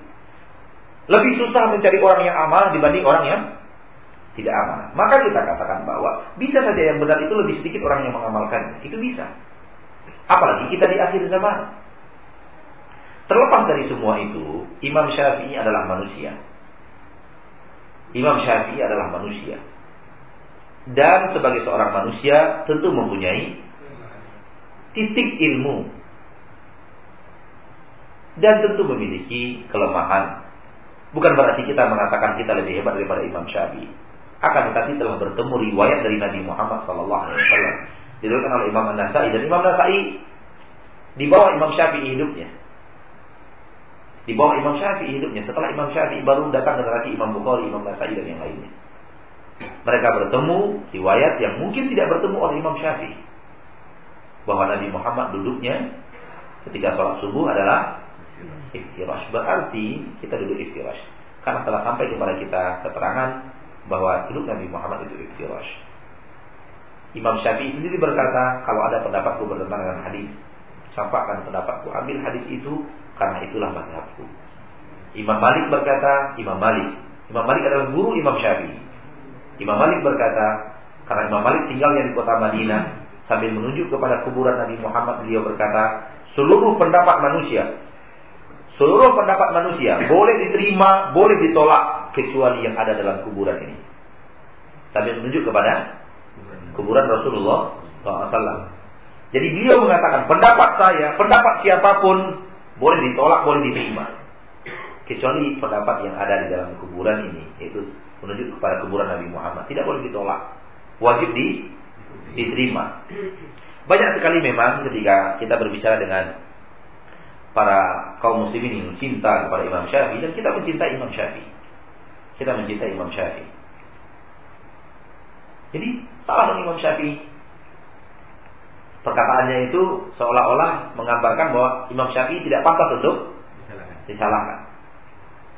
Lebih susah mencari orang yang amal dibanding orang yang tidak amal. Maka kita katakan bahwa bisa saja yang benar itu lebih sedikit orang yang mengamalkan. Itu bisa. Apalagi kita di akhir zaman. Terlepas dari semua itu, Imam Syafi'i adalah manusia. Imam Syafi'i adalah manusia. Dan sebagai seorang manusia tentu mempunyai titik ilmu. Dan tentu memiliki kelemahan Bukan berarti kita mengatakan kita lebih hebat daripada Imam Syafi'i. akan tetapi telah bertemu riwayat dari Nabi Muhammad sallallahu alaihi wasallam. Diriwayatkan oleh Imam An-Nasai dan Imam Nasai di bawah Imam Syafi'i hidupnya. Di bawah Imam Syafi'i hidupnya. Setelah Imam Syafi'i baru datang generasi Imam Bukhari, Imam Nasai dan yang lainnya. Mereka bertemu riwayat yang mungkin tidak bertemu oleh Imam Syafi'i. Bahwa Nabi Muhammad duduknya ketika sholat subuh adalah iftirash. Berarti kita duduk iftirash. Karena telah sampai kepada kita keterangan bahwa duduk Nabi Muhammad itu iftirash. Imam Syafi'i sendiri berkata, kalau ada pendapatku bertentangan dengan hadis, sampaikan pendapatku, ambil hadis itu karena itulah mazhabku. Imam Malik berkata, Imam Malik. Imam Malik adalah guru Imam Syafi'i. Imam Malik berkata, karena Imam Malik tinggalnya di kota Madinah, sambil menunjuk kepada kuburan Nabi Muhammad, beliau berkata, seluruh pendapat manusia Seluruh pendapat manusia boleh diterima, boleh ditolak kecuali yang ada dalam kuburan ini. Sambil menunjuk kepada kuburan Rasulullah SAW. Jadi beliau mengatakan pendapat saya, pendapat siapa pun boleh ditolak, boleh diterima. Kecuali pendapat yang ada di dalam kuburan ini, yaitu menunjuk kepada kuburan Nabi Muhammad. Tidak boleh ditolak. Wajib di, diterima. Banyak sekali memang ketika kita berbicara dengan para kaum muslimin yang cinta kepada Imam Syafi'i dan kita mencintai Imam Syafi'i. Kita mencintai Imam Syafi'i. Jadi salah dong Imam Syafi'i. Perkataannya itu seolah-olah menggambarkan bahwa Imam Syafi'i tidak pantas untuk disalahkan.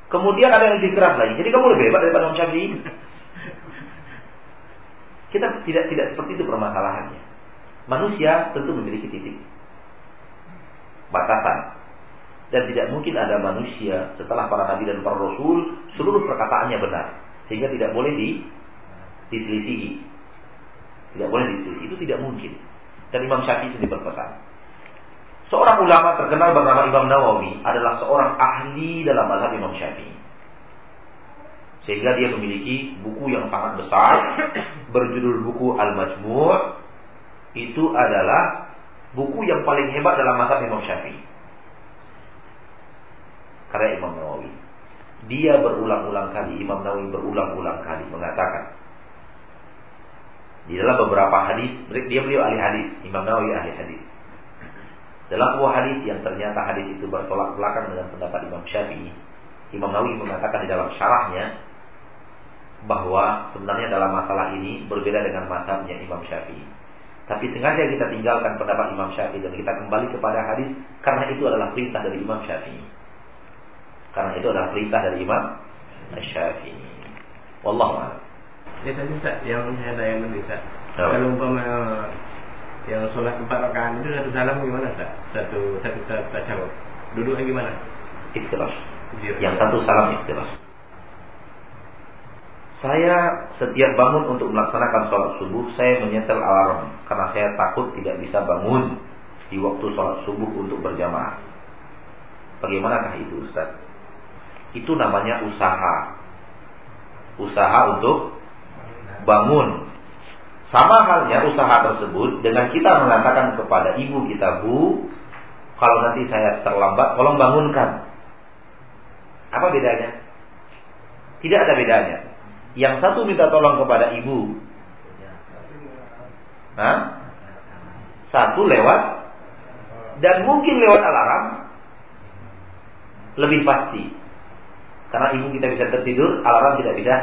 Kemudian ada yang lebih keras lagi. Jadi kamu lebih hebat daripada Imam Syafi'i. Kita tidak tidak seperti itu permasalahannya. Manusia tentu memiliki titik batasan dan tidak mungkin ada manusia setelah para nabi dan para rasul seluruh perkataannya benar. Sehingga tidak boleh di diselisihi. Tidak boleh diselisihi. Itu tidak mungkin. Dan Imam Syafi'i sendiri berpesan. Seorang ulama terkenal bernama Imam Nawawi adalah seorang ahli dalam mazhab Imam Syafi'i. Sehingga dia memiliki buku yang sangat besar berjudul buku Al-Majmu' itu adalah buku yang paling hebat dalam mazhab Imam Syafi'i karya Imam Nawawi. Dia berulang-ulang kali, Imam Nawawi berulang-ulang kali mengatakan di dalam beberapa hadis, dia beliau ahli hadis, Imam Nawawi ahli hadis. Dalam sebuah hadis yang ternyata hadis itu bertolak belakang dengan pendapat Imam Syafi'i, Imam Nawawi mengatakan di dalam syarahnya bahwa sebenarnya dalam masalah ini berbeda dengan mazhabnya Imam Syafi'i. Tapi sengaja kita tinggalkan pendapat Imam Syafi'i dan kita kembali kepada hadis karena itu adalah perintah dari Imam Syafi'i. Karena itu adalah perintah dari Imam Syafi'i. Wallahu a'lam. Ya tadi Ustaz, yang saya tanya tadi Ustaz. Kalau umpama yang sholat empat rakaat itu satu salam gimana Ustaz? Satu satu satu jawab. Duduknya gimana? Ikhtiras. Yang satu salam ikhtiras. Saya setiap bangun untuk melaksanakan sholat subuh, saya menyetel alarm karena saya takut tidak bisa bangun di waktu sholat subuh untuk berjamaah. Bagaimanakah itu Ustaz? Itu namanya usaha. Usaha untuk bangun. Sama halnya usaha tersebut dengan kita mengatakan kepada ibu kita, Bu, kalau nanti saya terlambat, tolong bangunkan. Apa bedanya? Tidak ada bedanya. Yang satu minta tolong kepada ibu. Hah? Satu lewat dan mungkin lewat alarm lebih pasti. Karena ibu kita bisa tertidur, alarm tidak bisa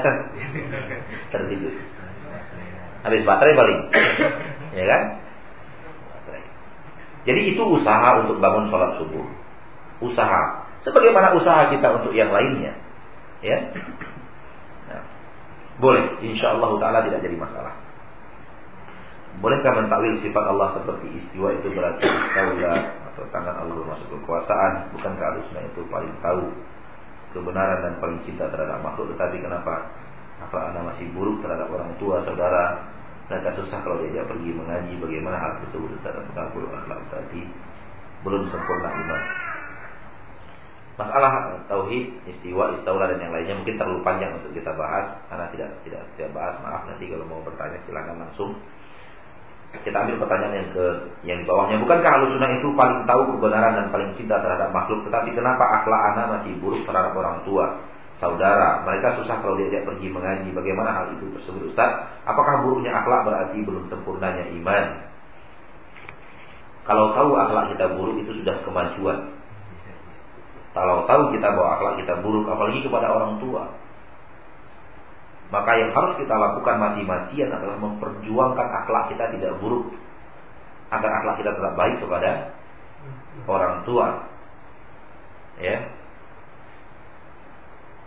tertidur. Habis baterai paling. ya kan? Jadi itu usaha untuk bangun sholat subuh. Usaha. Sebagaimana usaha kita untuk yang lainnya. Ya. Nah, boleh. Insya Allah Ta'ala tidak jadi masalah. Bolehkah mentakwil sifat Allah seperti istiwa itu berarti istiwa atau tangan Allah masuk kekuasaan? Bukankah harusnya itu paling tahu kebenaran dan paling cinta terhadap makhluk. Tetapi kenapa? Apa anda masih buruk terhadap orang tua saudara? Mereka susah kalau diajak pergi mengaji bagaimana hal tersebut? Terhadap mengaku akhlak tadi belum sempurna iman. Masalah tauhid istiwa istiwa dan yang lainnya mungkin terlalu panjang untuk kita bahas. Karena tidak tidak tidak bahas maaf nanti kalau mau bertanya silakan langsung kita ambil pertanyaan yang ke yang bawahnya. Bukankah sunnah itu paling tahu kebenaran dan paling cinta terhadap makhluk? Tetapi kenapa akhlak anak masih buruk terhadap orang tua? saudara, mereka susah kalau diajak pergi mengaji. Bagaimana hal itu tersebut Ustaz? Apakah buruknya akhlak berarti belum sempurnanya iman? Kalau tahu akhlak kita buruk itu sudah kemajuan. Kalau tahu kita bahwa akhlak kita buruk, apalagi kepada orang tua, maka yang harus kita lakukan mati-matian adalah memperjuangkan akhlak kita tidak buruk, agar akhlak kita tetap baik kepada orang tua. Ya.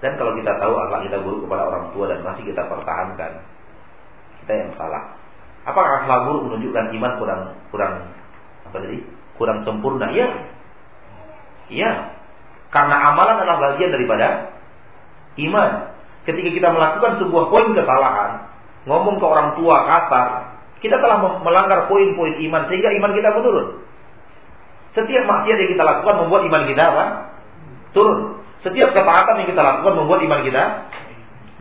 Dan kalau kita tahu akhlak kita buruk kepada orang tua dan masih kita pertahankan, kita yang salah. Apakah akhlak buruk menunjukkan iman kurang kurang apa tadi? Kurang sempurna? Ya. Ya. Karena amalan adalah bagian daripada iman. Ketika kita melakukan sebuah poin kesalahan, ngomong ke orang tua kasar, kita telah melanggar poin-poin iman sehingga iman kita menurun. Setiap maksiat yang kita lakukan membuat iman kita apa? Turun. Setiap ketaatan yang kita lakukan membuat iman kita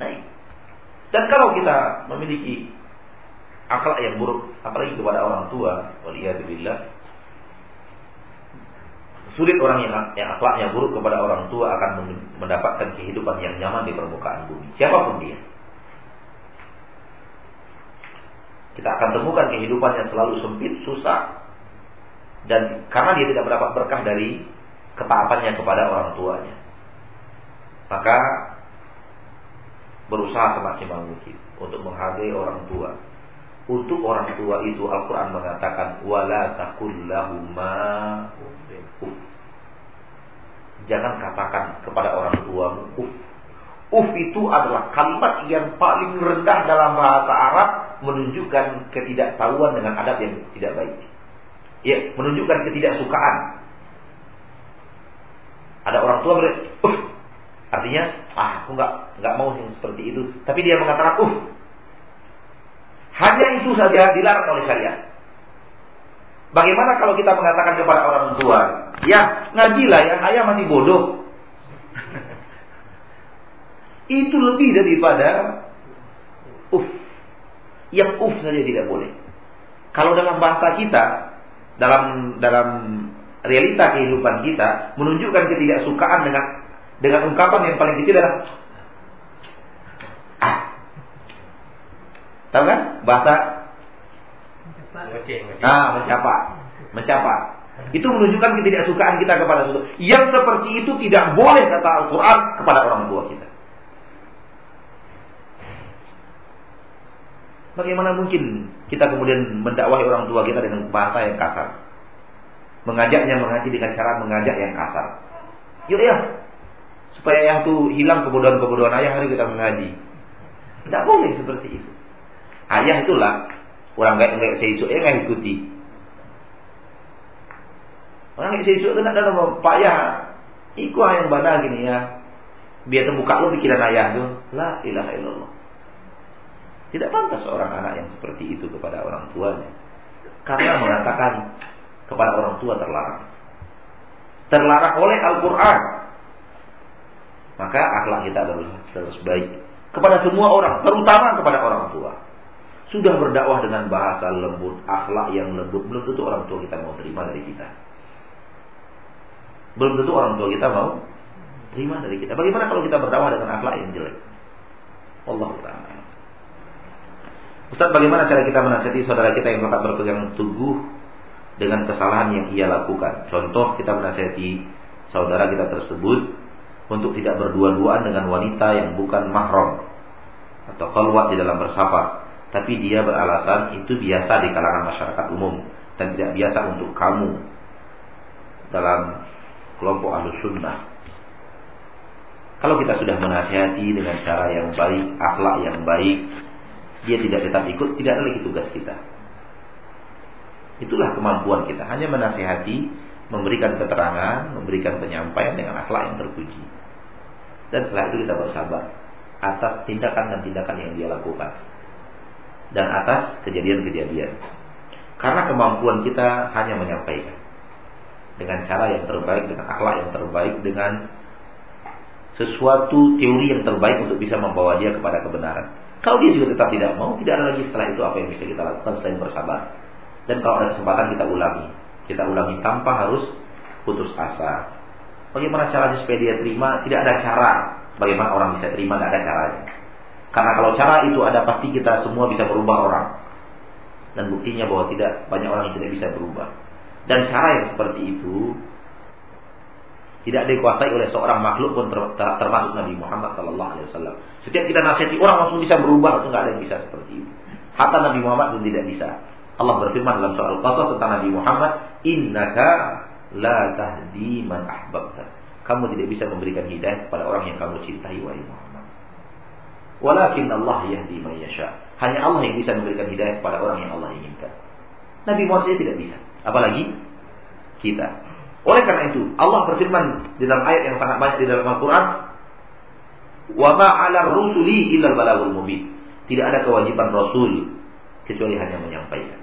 naik. Dan kalau kita memiliki akhlak yang buruk, apalagi kepada orang tua, waliyadzubillah, sulit orang yang, yang akhlaknya buruk kepada orang tua akan mendapatkan kehidupan yang nyaman di permukaan bumi. Siapa pun dia. Kita akan temukan kehidupan yang selalu sempit, susah, dan karena dia tidak mendapat berkah dari ketaatannya kepada orang tuanya. Maka berusaha semaksimal mungkin untuk menghargai orang tua. Untuk orang tua itu Al-Quran mengatakan wala takullahuma Jangan katakan kepada orang tuamu uf. Uf itu adalah kalimat yang paling rendah dalam bahasa Arab menunjukkan ketidaktahuan dengan adab yang tidak baik. Ya, menunjukkan ketidaksukaan. Ada orang tua berkata, uf. Artinya, ah, aku nggak nggak mau yang seperti itu. Tapi dia mengatakan, uf. Hanya itu saja dilarang oleh syariat. Bagaimana kalau kita mengatakan kepada orang tua, ya ngajilah ya, ayah masih bodoh. Itu lebih daripada uf. Yang uf saja tidak boleh. Kalau dalam bahasa kita, dalam dalam realita kehidupan kita menunjukkan ketidaksukaan dengan dengan ungkapan yang paling kecil adalah ah. Tahu kan? Bahasa Ah, mencapa. Mencapa. Itu menunjukkan ketidaksukaan kita kepada sesuatu. Yang seperti itu tidak boleh kata Al-Quran kepada orang tua kita. Bagaimana mungkin kita kemudian mendakwahi orang tua kita dengan bahasa yang kasar? Mengajaknya mengaji dengan cara mengajak yang kasar. Yuk ya, supaya yang itu hilang kebodohan-kebodohan ayah hari kita mengaji. Tidak boleh seperti itu. Ayah itulah Orang kayak nggak sesuk ya nggak ikuti. Orang kayak sesuk kan ada nama Pak ya, ikut yang bana gini ya. Biar terbuka lo pikiran ayah tuh. La ilaha illallah. Tidak pantas seorang anak yang seperti itu kepada orang tuanya. Karena mengatakan kepada orang tua terlarang. Terlarang oleh Al-Quran. Maka akhlak kita harus, harus baik. Kepada semua orang, terutama kepada orang tua sudah berdakwah dengan bahasa lembut, akhlak yang lembut, belum tentu orang tua kita mau terima dari kita. Belum tentu orang tua kita mau terima dari kita. Bagaimana kalau kita berdakwah dengan akhlak yang jelek? Allah Taala. Ustaz, bagaimana cara kita menasihati saudara kita yang tetap berpegang teguh dengan kesalahan yang ia lakukan? Contoh, kita menasihati saudara kita tersebut untuk tidak berdua-duaan dengan wanita yang bukan mahram atau keluar di dalam bersafar tapi dia beralasan itu biasa di kalangan masyarakat umum dan tidak biasa untuk kamu dalam kelompok ahlu sunnah. Kalau kita sudah menasihati dengan cara yang baik, akhlak yang baik, dia tidak tetap ikut, tidak ada lagi tugas kita. Itulah kemampuan kita, hanya menasihati, memberikan keterangan, memberikan penyampaian dengan akhlak yang terpuji. Dan setelah itu kita bersabar atas tindakan dan tindakan yang dia lakukan dan atas kejadian-kejadian. Karena kemampuan kita hanya menyampaikan dengan cara yang terbaik, dengan akhlak yang terbaik, dengan sesuatu teori yang terbaik untuk bisa membawa dia kepada kebenaran. Kalau dia juga tetap tidak mau, tidak ada lagi setelah itu apa yang bisa kita lakukan selain bersabar. Dan kalau ada kesempatan kita ulangi. Kita ulangi tanpa harus putus asa. Bagaimana caranya supaya dia terima? Tidak ada cara. bagaimana orang bisa terima? Tidak ada caranya. Karena kalau cara itu ada pasti kita semua bisa berubah orang. Dan buktinya bahwa tidak banyak orang yang tidak bisa berubah. Dan cara yang seperti itu tidak dikuasai oleh seorang makhluk pun termasuk Nabi Muhammad Sallallahu Alaihi Wasallam. Setiap kita nasihati orang langsung bisa berubah, itu nggak ada yang bisa seperti itu. Hatta Nabi Muhammad pun tidak bisa. Allah berfirman dalam surah Al-Qasas tentang Nabi Muhammad, Innaka la tahdi man ahbabta. Kamu tidak bisa memberikan hidayah kepada orang yang kamu cintai wahai Muhammad. Walakin Allah yahdi man yasha. Hanya Allah yang bisa memberikan hidayah kepada orang yang Allah inginkan. Nabi Muhammad tidak bisa. Apalagi kita. Oleh karena itu, Allah berfirman di dalam ayat yang sangat banyak di dalam Al-Quran, Wa ma'ala rusuli illal balagul mubin. Tidak ada kewajiban Rasul kecuali hanya menyampaikan.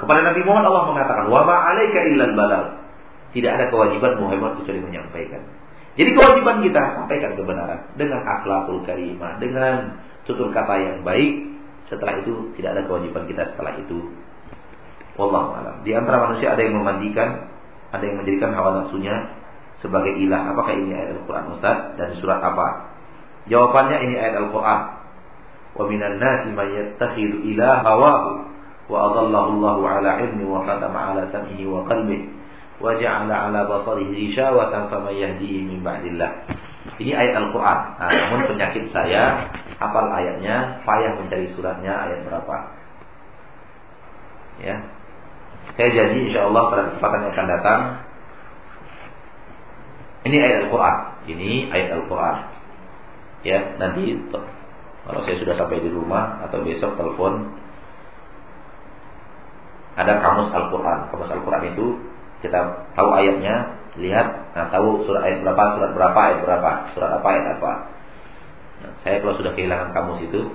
Kepada Nabi Muhammad Allah mengatakan, Wa ma'alaika illal balag. Tidak ada kewajiban Muhammad kecuali menyampaikan. Jadi kewajiban kita sampaikan kebenaran dengan akhlakul karimah, dengan tutur kata yang baik. Setelah itu tidak ada kewajiban kita setelah itu. Wallahu alam. Di antara manusia ada yang memandikan ada yang menjadikan hawa nafsunya sebagai ilah. Apakah ini ayat Al-Quran Ustaz? Dan surat apa? Jawabannya ini ayat Al-Quran. Wa minan nasi man yattakhidhu ilaha hawahu wa adallahu Allahu ala ilmi wa khatama ala sam'ihi wa qalbihi wa ja'ala ala basarihi rishawatan faman yahdihi min ba'dillah. Ini ayat Al-Quran. Nah, namun penyakit saya hafal ayatnya, payah mencari suratnya ayat berapa. Ya, saya janji insya Allah pada kesempatan yang akan datang Ini ayat Al-Quran Ini ayat Al-Quran Ya nanti Kalau saya sudah sampai di rumah Atau besok telepon Ada kamus Al-Quran Kamus Al-Quran itu Kita tahu ayatnya Lihat Nah tahu surat ayat berapa Surat berapa ayat berapa Surat apa ayat apa nah, Saya kalau sudah kehilangan kamus itu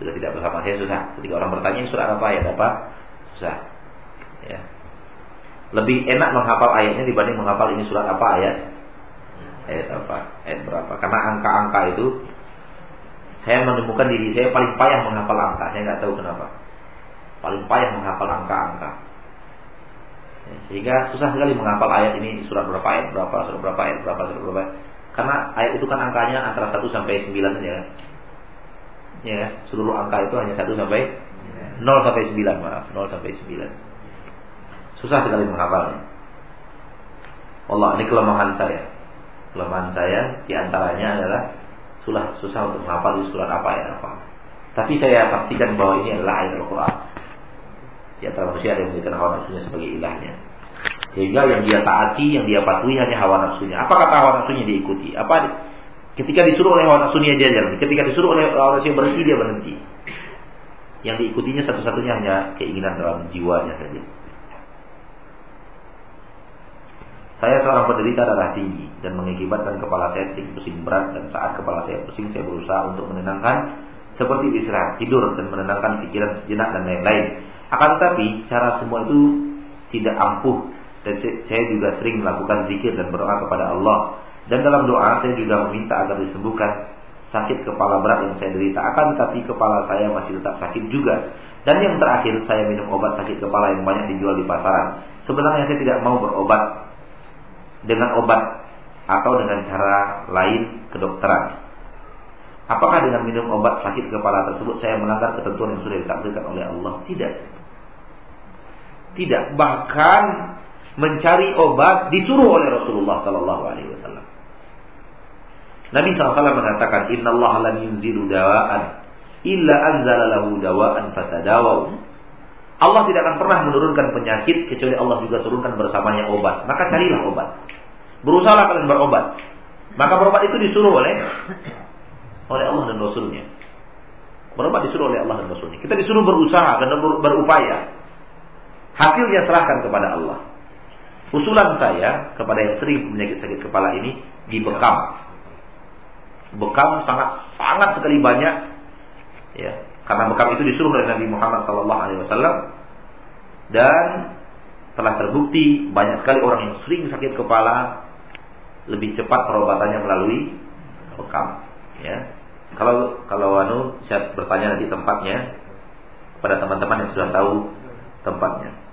Sudah tidak bersama saya susah Ketika orang bertanya surat apa ayat apa susah. Ya. Lebih enak menghafal ayatnya dibanding menghafal ini surat apa ayat? Ayat apa? Ayat berapa? Karena angka-angka itu saya menemukan diri saya paling payah menghafal angka. Saya nggak tahu kenapa. Paling payah menghafal angka-angka. Ya, sehingga susah sekali menghafal ayat ini surat berapa ayat berapa surat berapa ayat berapa surat berapa. Karena ayat itu kan angkanya antara 1 sampai 9 saja. Ya, seluruh angka itu hanya 1 sampai 0 sampai 9 maaf. 0 sampai 9 Susah sekali menghafalnya. Allah ini kelemahan saya. Kelemahan saya di antaranya adalah Susah, susah untuk menghafal di surat apa ya apa Tapi saya pastikan bahwa ini adalah ayat Al-Quran Di antara manusia ada yang menjadikan hawa nafsunya sebagai ilahnya. Sehingga yang dia taati, yang dia patuhi hanya hawa nafsunya. Apa kata hawa nafsunya? Diikuti Apa Ketika disuruh oleh hawa nafsunya dia jalan. Ketika disuruh oleh hawa nafsunya berhenti dia berhenti. Yang diikutinya satu-satunya hanya keinginan dalam jiwanya saja. Saya seorang penderita darah tinggi dan mengakibatkan kepala saya sering pusing berat dan saat kepala saya pusing saya berusaha untuk menenangkan seperti istirahat tidur dan menenangkan pikiran sejenak dan lain-lain. Akan tetapi cara semua itu tidak ampuh dan saya juga sering melakukan zikir dan berdoa kepada Allah dan dalam doa saya juga meminta agar disembuhkan sakit kepala berat yang saya derita akan tapi kepala saya masih tetap sakit juga. Dan yang terakhir saya minum obat sakit kepala yang banyak dijual di pasaran. Sebenarnya saya tidak mau berobat dengan obat atau dengan cara lain kedokteran. Apakah dengan minum obat sakit kepala tersebut saya melanggar ketentuan yang sudah ditakdirkan oleh Allah? Tidak. Tidak. Bahkan mencari obat disuruh oleh Rasulullah Sallallahu Alaihi Wasallam. Nabi SAW mengatakan Inna Allah lam yunzilu dawa'an Illa anzala lahu dawa'an fatadawau. Allah tidak akan pernah menurunkan penyakit Kecuali Allah juga turunkan bersamanya obat. Maka carilah obat. Berusahalah kalian berobat. Maka berobat itu disuruh oleh Oleh Allah dan Rasulnya. Berobat disuruh oleh Allah dan Rasulnya. Kita disuruh berusaha dan berupaya Hasilnya serahkan kepada Allah. Usulan saya kepada yang sering penyakit sakit kepala ini Dibekam bekam. Sangat sangat sekali banyak ya. Karena bekam itu disuruh oleh Nabi Muhammad SAW dan telah terbukti banyak sekali orang yang sering sakit kepala lebih cepat perobatannya melalui bekam ya. Kalau kalau anu saya bertanya nanti tempatnya pada teman-teman yang sudah tahu tempatnya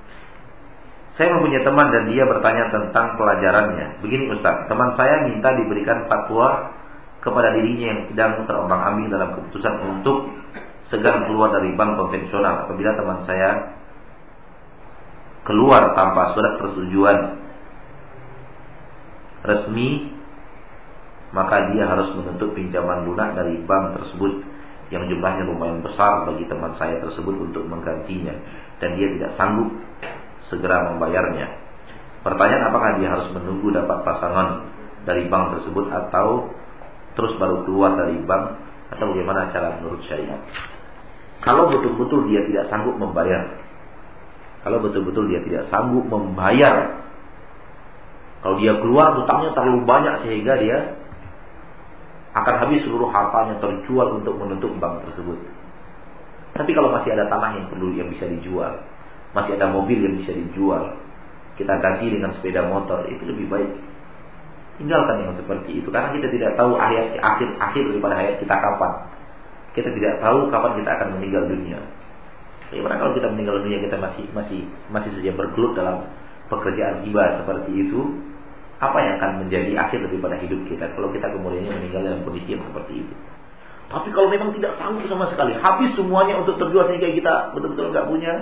Saya mempunyai teman dan dia bertanya tentang pelajarannya. Begini Ustaz, teman saya minta diberikan fatwa kepada dirinya yang sedang terombang ambing dalam keputusan untuk segera keluar dari bank konvensional. Apabila teman saya keluar tanpa surat persetujuan resmi maka dia harus menuntut pinjaman lunak dari bank tersebut yang jumlahnya lumayan besar bagi teman saya tersebut untuk menggantinya. Dan dia tidak sanggup segera membayarnya. Pertanyaan apakah dia harus menunggu dapat pasangan dari bank tersebut atau terus baru keluar dari bank atau bagaimana cara menurut syariat? Kalau betul-betul dia tidak sanggup membayar, kalau betul-betul dia tidak sanggup membayar kalau dia keluar hutangnya terlalu banyak sehingga dia akan habis seluruh hartanya terjual untuk menutup bank tersebut. Tapi kalau masih ada tanah yang perlu yang bisa dijual, masih ada mobil yang bisa dijual, kita ganti dengan sepeda motor, itu lebih baik. Tinggalkan yang seperti itu karena kita tidak tahu akhir akhir akhir daripada hayat kita kapan. Kita tidak tahu kapan kita akan meninggal dunia. Bagaimana kalau kita meninggal dunia kita masih masih masih saja bergelut dalam pekerjaan ibadah seperti itu, apa yang akan menjadi akhir daripada hidup kita kalau kita kemudian meninggal dalam kondisi yang seperti itu. Tapi kalau memang tidak sanggup sama sekali, habis semuanya untuk terjual sehingga kita betul-betul nggak punya,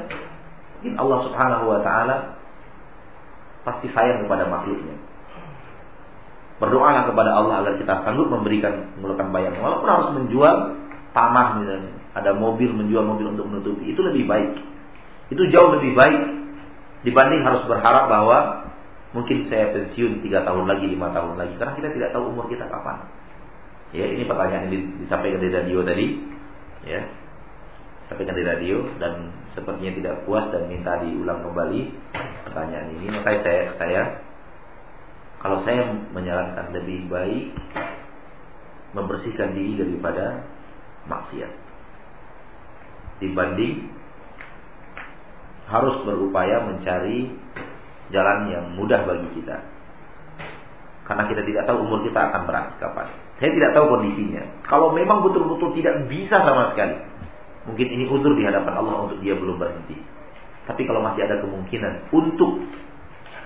mungkin Allah Subhanahu Wa Taala pasti sayang kepada makhluknya. Berdoalah kepada Allah agar kita sanggup memberikan mengeluarkan bayar, walaupun harus menjual tanah misalnya, ada mobil menjual mobil untuk menutupi, itu lebih baik. Itu jauh lebih baik dibanding harus berharap bahwa Mungkin saya pensiun tiga tahun lagi, lima tahun lagi. Karena kita tidak tahu umur kita kapan. Ya, ini pertanyaan yang disampaikan di radio tadi. Ya, sampaikan di radio dan sepertinya tidak puas dan minta diulang kembali pertanyaan ini. Maka saya, saya kalau saya menyarankan lebih baik membersihkan diri daripada maksiat dibanding harus berupaya mencari jalan yang mudah bagi kita. Karena kita tidak tahu umur kita akan berakhir kapan. Saya tidak tahu kondisinya. Kalau memang betul-betul tidak bisa sama sekali, mungkin ini uzur di hadapan Allah untuk dia belum berhenti. Tapi kalau masih ada kemungkinan untuk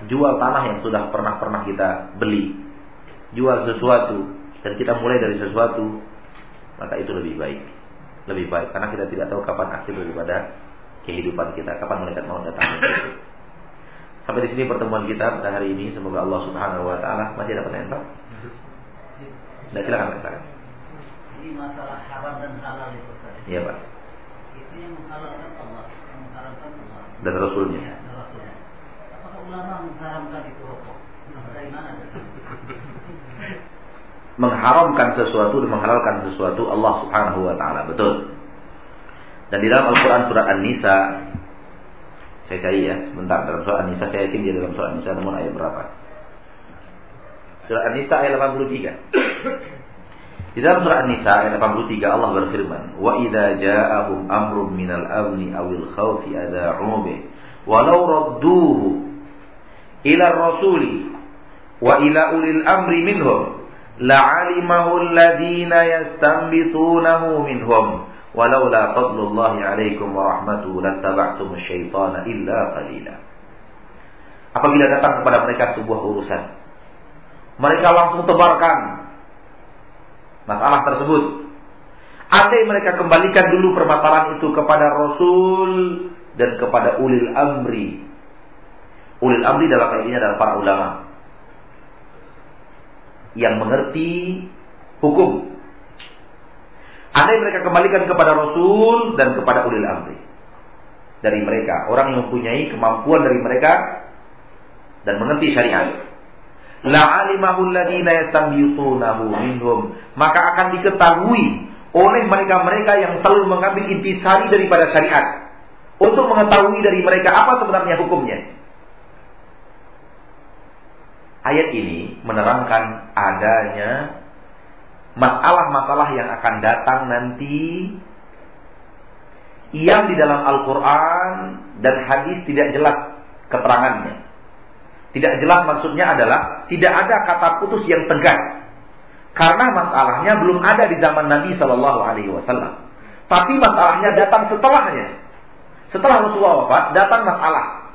jual tanah yang sudah pernah-pernah kita beli, jual sesuatu dan kita mulai dari sesuatu, maka itu lebih baik. Lebih baik karena kita tidak tahu kapan akhir daripada kehidupan kita, kapan malaikat mau datang. Sampai di sini pertemuan kita pada hari ini. Semoga Allah Subhanahu wa taala masih ada pertanyaan, Pak? Nah, silakan katakan. Ini masalah haram dan halal itu Iya, Pak. Dan Rasulnya. Ya, dan Rasulnya. Apakah ulama mengharamkan itu rokok? Dari mana? mengharamkan sesuatu dan menghalalkan sesuatu Allah Subhanahu wa taala. Betul. Dan di dalam Al-Qur'an surat An-Nisa saya cari ya, sebentar dalam surah An-Nisa saya yakin dia dalam surah An-Nisa namun ayat berapa? Surah An-Nisa ayat 83. Di dalam surah An-Nisa ayat 83 Allah berfirman, "Wa idza ja'ahum amrun minal amni awil khawfi adha'u bih, walau radduhu ila rasuli wa ila ulil amri minhum la'alimahu alladhina yastanbitunahu minhum." walaula fadlullahi alaikum wa rahmatuhu lattaba'tum syaitana illa qalila. Apabila datang kepada mereka sebuah urusan, mereka langsung tebarkan masalah tersebut. Andai mereka kembalikan dulu permasalahan itu kepada Rasul dan kepada ulil amri. Ulil amri dalam hal ini adalah para ulama yang mengerti hukum yang mereka kembalikan kepada Rasul dan kepada ulil amri. Dari mereka, orang yang mempunyai kemampuan dari mereka dan mengerti syariat. Minhum. Maka akan diketahui oleh mereka-mereka yang selalu mengambil intisari daripada syariat. Untuk mengetahui dari mereka apa sebenarnya hukumnya. Ayat ini menerangkan adanya masalah-masalah yang akan datang nanti yang di dalam Al-Quran dan hadis tidak jelas keterangannya. Tidak jelas maksudnya adalah tidak ada kata putus yang tegas. Karena masalahnya belum ada di zaman Nabi Shallallahu Alaihi Wasallam. Tapi masalahnya datang setelahnya. Setelah Rasulullah wafat, datang masalah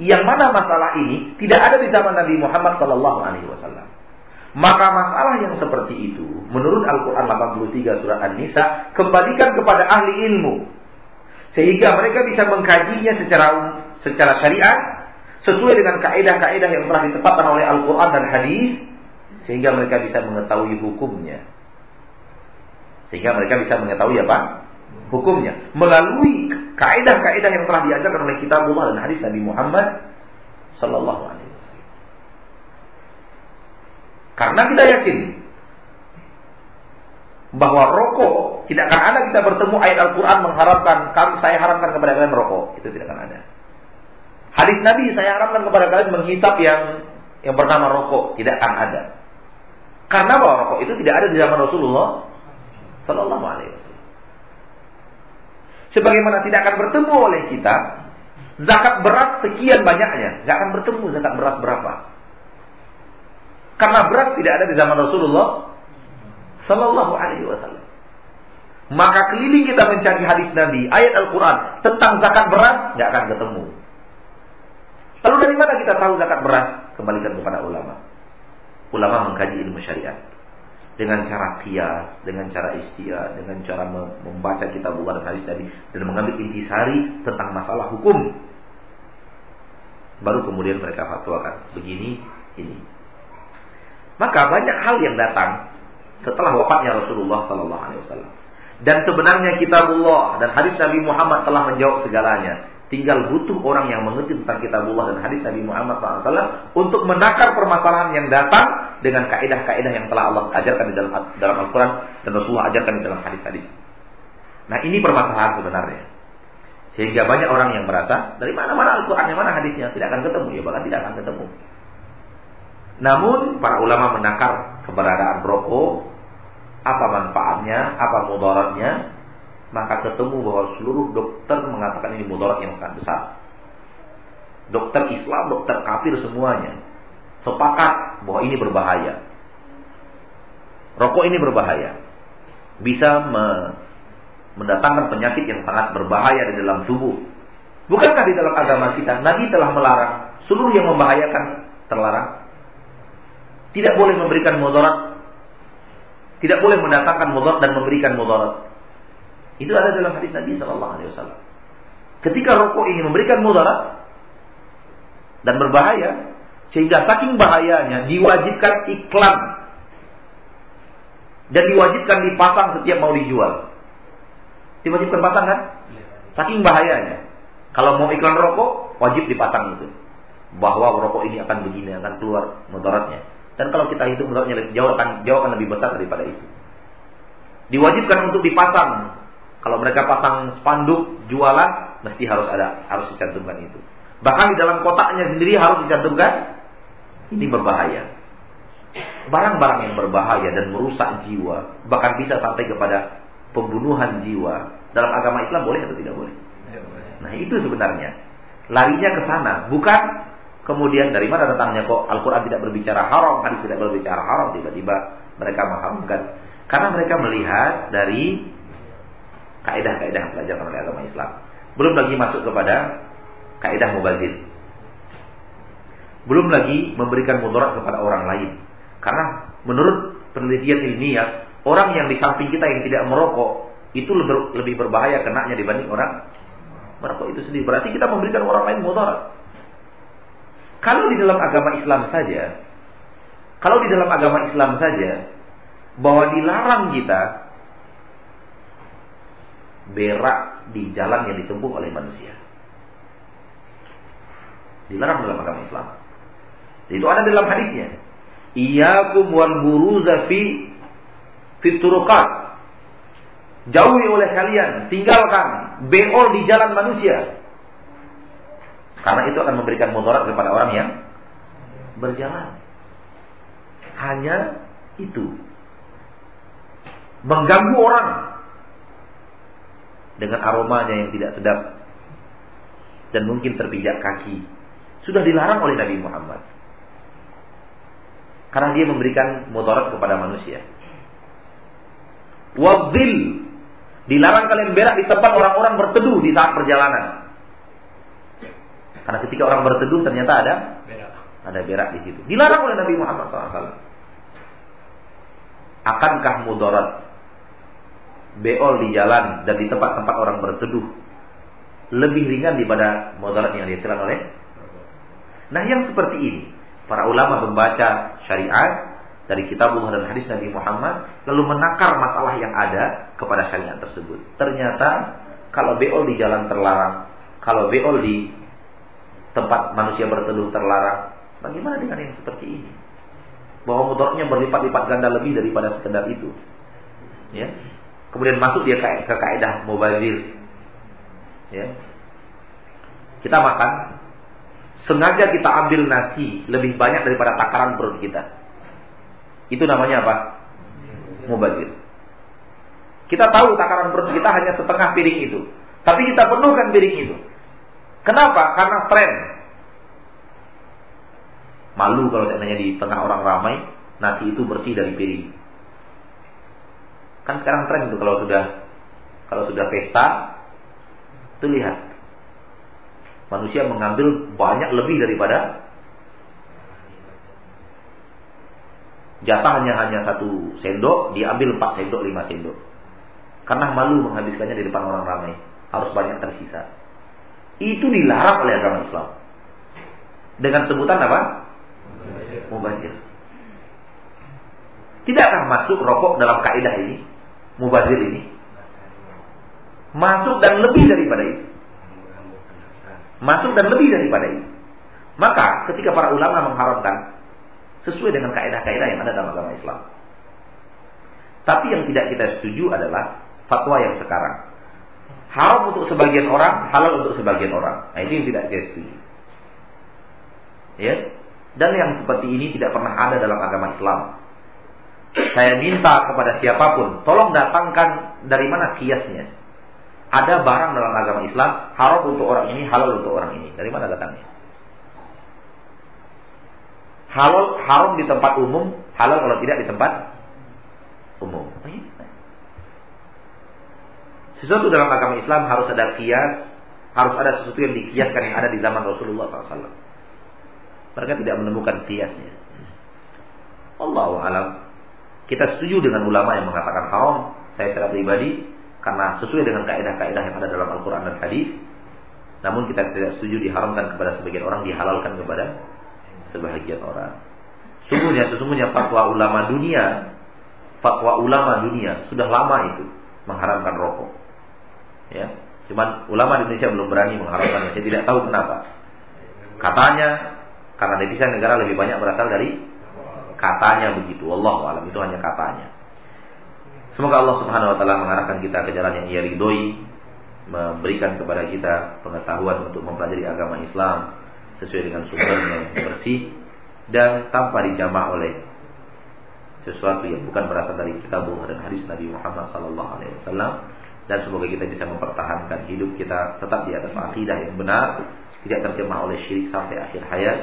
Yang mana masalah ini tidak ada di zaman Nabi Muhammad Sallallahu Alaihi Wasallam. Maka masalah yang seperti itu, menurut Al-Quran 83 surat An-Nisa, kembalikan kepada ahli ilmu. Sehingga mereka bisa mengkajinya secara secara syariat, sesuai dengan kaidah-kaidah yang telah ditetapkan oleh Al-Quran dan hadis, sehingga mereka bisa mengetahui hukumnya. Sehingga mereka bisa mengetahui apa? Hukumnya. Melalui kaidah-kaidah yang telah diajarkan oleh kitabullah dan hadis Nabi Muhammad Sallallahu Alaihi karena kita yakin bahwa rokok tidak akan ada kita bertemu ayat Al-Quran mengharapkan kami saya haramkan kepada kalian rokok itu tidak akan ada. Hadis Nabi saya haramkan kepada kalian menghisap yang yang bernama rokok tidak akan ada. Karena bahwa rokok itu tidak ada di zaman Rasulullah Sallallahu Alaihi Wasallam. Sebagaimana tidak akan bertemu oleh kita zakat beras sekian banyaknya, nggak akan bertemu zakat beras berapa. Karena beras tidak ada di zaman Rasulullah Sallallahu Alaihi Wasallam. Maka keliling kita mencari hadis Nabi, ayat Al-Quran tentang zakat beras, nggak akan ketemu. Lalu dari mana kita tahu zakat beras? Kembalikan kepada ulama. Ulama mengkaji ilmu syariat dengan cara kias, dengan cara istiad, dengan cara membaca kitab dan hadis tadi dan mengambil intisari tentang masalah hukum. Baru kemudian mereka fatwakan begini, ini. Maka banyak hal yang datang setelah wafatnya Rasulullah Sallallahu Alaihi Wasallam. Dan sebenarnya kitabullah dan hadis Nabi Muhammad telah menjawab segalanya. Tinggal butuh orang yang mengerti tentang kitabullah dan hadis Nabi Muhammad SAW untuk menakar permasalahan yang datang dengan kaidah-kaidah yang telah Allah ajarkan di dalam dalam Al-Quran dan Rasulullah ajarkan di dalam hadis-hadis. Nah ini permasalahan sebenarnya. Sehingga banyak orang yang merasa dari mana-mana Al-Quran, yang mana hadisnya tidak akan ketemu, ya bahkan tidak akan ketemu. Namun para ulama menakar keberadaan rokok, apa manfaatnya, apa mudaratnya, maka ketemu bahwa seluruh dokter mengatakan ini mudarat yang sangat besar. Dokter Islam, dokter kafir semuanya sepakat bahwa ini berbahaya. Rokok ini berbahaya. Bisa me mendatangkan penyakit yang sangat berbahaya di dalam tubuh. Bukankah di dalam agama kita Nabi telah melarang seluruh yang membahayakan terlarang? Tidak boleh memberikan mudarat. Tidak boleh mendatangkan mudarat dan memberikan mudarat. Itu ada dalam hadis Nabi Shallallahu Alaihi Wasallam. Ketika rokok ini memberikan mudarat dan berbahaya, sehingga saking bahayanya diwajibkan iklan dan diwajibkan dipasang setiap mau dijual. Diwajibkan pasang kan? Saking bahayanya. Kalau mau iklan rokok, wajib dipasang itu. Bahwa rokok ini akan begini, akan keluar mudaratnya. Dan kalau kita hitung mudaratnya jauh akan jauh akan lebih besar daripada itu. Diwajibkan untuk dipasang. Kalau mereka pasang spanduk jualan, mesti harus ada, harus dicantumkan itu. Bahkan di dalam kotaknya sendiri harus dicantumkan. Ini berbahaya. Barang-barang yang berbahaya dan merusak jiwa, bahkan bisa sampai kepada pembunuhan jiwa. Dalam agama Islam boleh atau tidak boleh? Nah itu sebenarnya larinya ke sana, bukan Kemudian dari mana datangnya kok Al-Quran tidak berbicara haram, hadis tidak berbicara haram, tiba-tiba mereka mengharamkan. Karena mereka melihat dari kaidah-kaidah yang diajarkan oleh agama Islam. Belum lagi masuk kepada kaidah mubazir. Belum lagi memberikan mudarat kepada orang lain. Karena menurut penelitian ilmiah, orang yang di samping kita yang tidak merokok itu lebih, lebih berbahaya kenanya dibanding orang merokok itu sendiri. Berarti kita memberikan orang lain mudarat. Kalau di dalam agama Islam saja, kalau di dalam agama Islam saja, bahwa dilarang kita berak di jalan yang ditempuh oleh manusia. Dilarang dalam agama Islam. Itu ada dalam hadisnya. Iyakum wal buruza fi fiturukat. Jauhi oleh kalian, tinggalkan beol di jalan manusia. Karena itu akan memberikan mudarat kepada orang yang berjalan. Hanya itu. Mengganggu orang dengan aromanya yang tidak sedap dan mungkin terpijak kaki. Sudah dilarang oleh Nabi Muhammad. Karena dia memberikan mudarat kepada manusia. Wadil dilarang kalian berak di tempat orang-orang berteduh di saat perjalanan. Karena ketika orang berteduh ternyata ada ada berak di situ. Dilarang oleh Nabi Muhammad SAW. Akankah mudarat beol di jalan dan di tempat-tempat orang berteduh lebih ringan daripada mudarat yang dihasilkan oleh? Nah yang seperti ini, para ulama membaca syariat dari kitabullah dan hadis Nabi Muhammad lalu menakar masalah yang ada kepada syariat tersebut. Ternyata kalau beol di jalan terlarang, kalau beol di tempat manusia berteduh terlarang, Bagaimana dengan yang seperti ini? Bahwa mudaratnya berlipat-lipat ganda lebih daripada sekedar itu. Ya. Kemudian masuk dia ke, ke kaidah mubazir. Ya. Kita makan sengaja kita ambil nasi lebih banyak daripada takaran perut kita. Itu namanya apa? Mubazir. Kita tahu takaran perut kita hanya setengah piring itu. Tapi kita penuhkan piring itu. Kenapa? Karena tren. Malu kalau seandainya di tengah orang ramai, nasi itu bersih dari piring. Kan sekarang tren itu kalau sudah kalau sudah pesta, itu lihat. Manusia mengambil banyak lebih daripada jatah hanya hanya satu sendok, diambil empat sendok, lima sendok. Karena malu menghabiskannya di depan orang ramai, harus banyak tersisa. Itu dilarang oleh agama Islam. Dengan sebutan apa? mubazir. Tidakkah masuk rokok dalam kaidah ini? Mubazir ini? Masuk dan lebih daripada itu. Masuk dan lebih daripada itu. Maka ketika para ulama mengharamkan sesuai dengan kaidah-kaidah yang ada dalam agama Islam. Tapi yang tidak kita setuju adalah fatwa yang sekarang. Haram untuk sebagian orang, halal untuk sebagian orang. Nah, itu yang tidak kita setuju. Ya, dan yang seperti ini tidak pernah ada dalam agama Islam. Saya minta kepada siapa pun, tolong datangkan dari mana kiasnya. Ada barang dalam agama Islam haram untuk orang ini, halal untuk orang ini. Dari mana datangnya? Halal haram di tempat umum, halal kalau tidak di tempat umum. Sesuatu dalam agama Islam harus ada kias, harus ada sesuatu yang dikiaskan yang ada di zaman Rasulullah SAW. Mereka tidak menemukan kiasnya. Allah alam. Kita setuju dengan ulama yang mengatakan haram. Saya secara pribadi karena sesuai dengan kaidah-kaidah yang ada dalam Al-Quran dan Hadis. Namun kita tidak setuju diharamkan kepada sebagian orang, dihalalkan kepada sebagian orang. Sungguhnya, sesungguhnya fatwa ulama dunia, fatwa ulama dunia sudah lama itu mengharamkan rokok. Ya, cuman ulama Indonesia belum berani mengharamkannya. Saya tidak tahu kenapa. Katanya karena devisa negara lebih banyak berasal dari katanya begitu. Allah alam itu hanya katanya. Semoga Allah Subhanahu wa taala mengarahkan kita ke jalan yang ia ridhoi, memberikan kepada kita pengetahuan untuk mempelajari agama Islam sesuai dengan sumbernya yang bersih dan tanpa dijamah oleh sesuatu yang bukan berasal dari kitab dan hadis Nabi Muhammad sallallahu alaihi wasallam dan semoga kita bisa mempertahankan hidup kita tetap di atas akidah yang benar, tidak terjemah oleh syirik sampai akhir hayat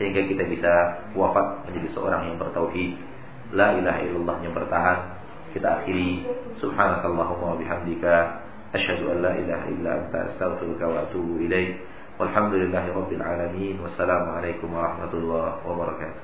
sehingga kita bisa wafat menjadi seorang yang bertauhid la ilaha illallah yang bertahan. Kita akhiri. Subhanakallahumma wa bihamdika asyhadu an la ilaha illa anta astaghfiruka wa atubu ilaik. Walhamdulillahi rabbil alamin. Wassalamu alaikum warahmatullahi wabarakatuh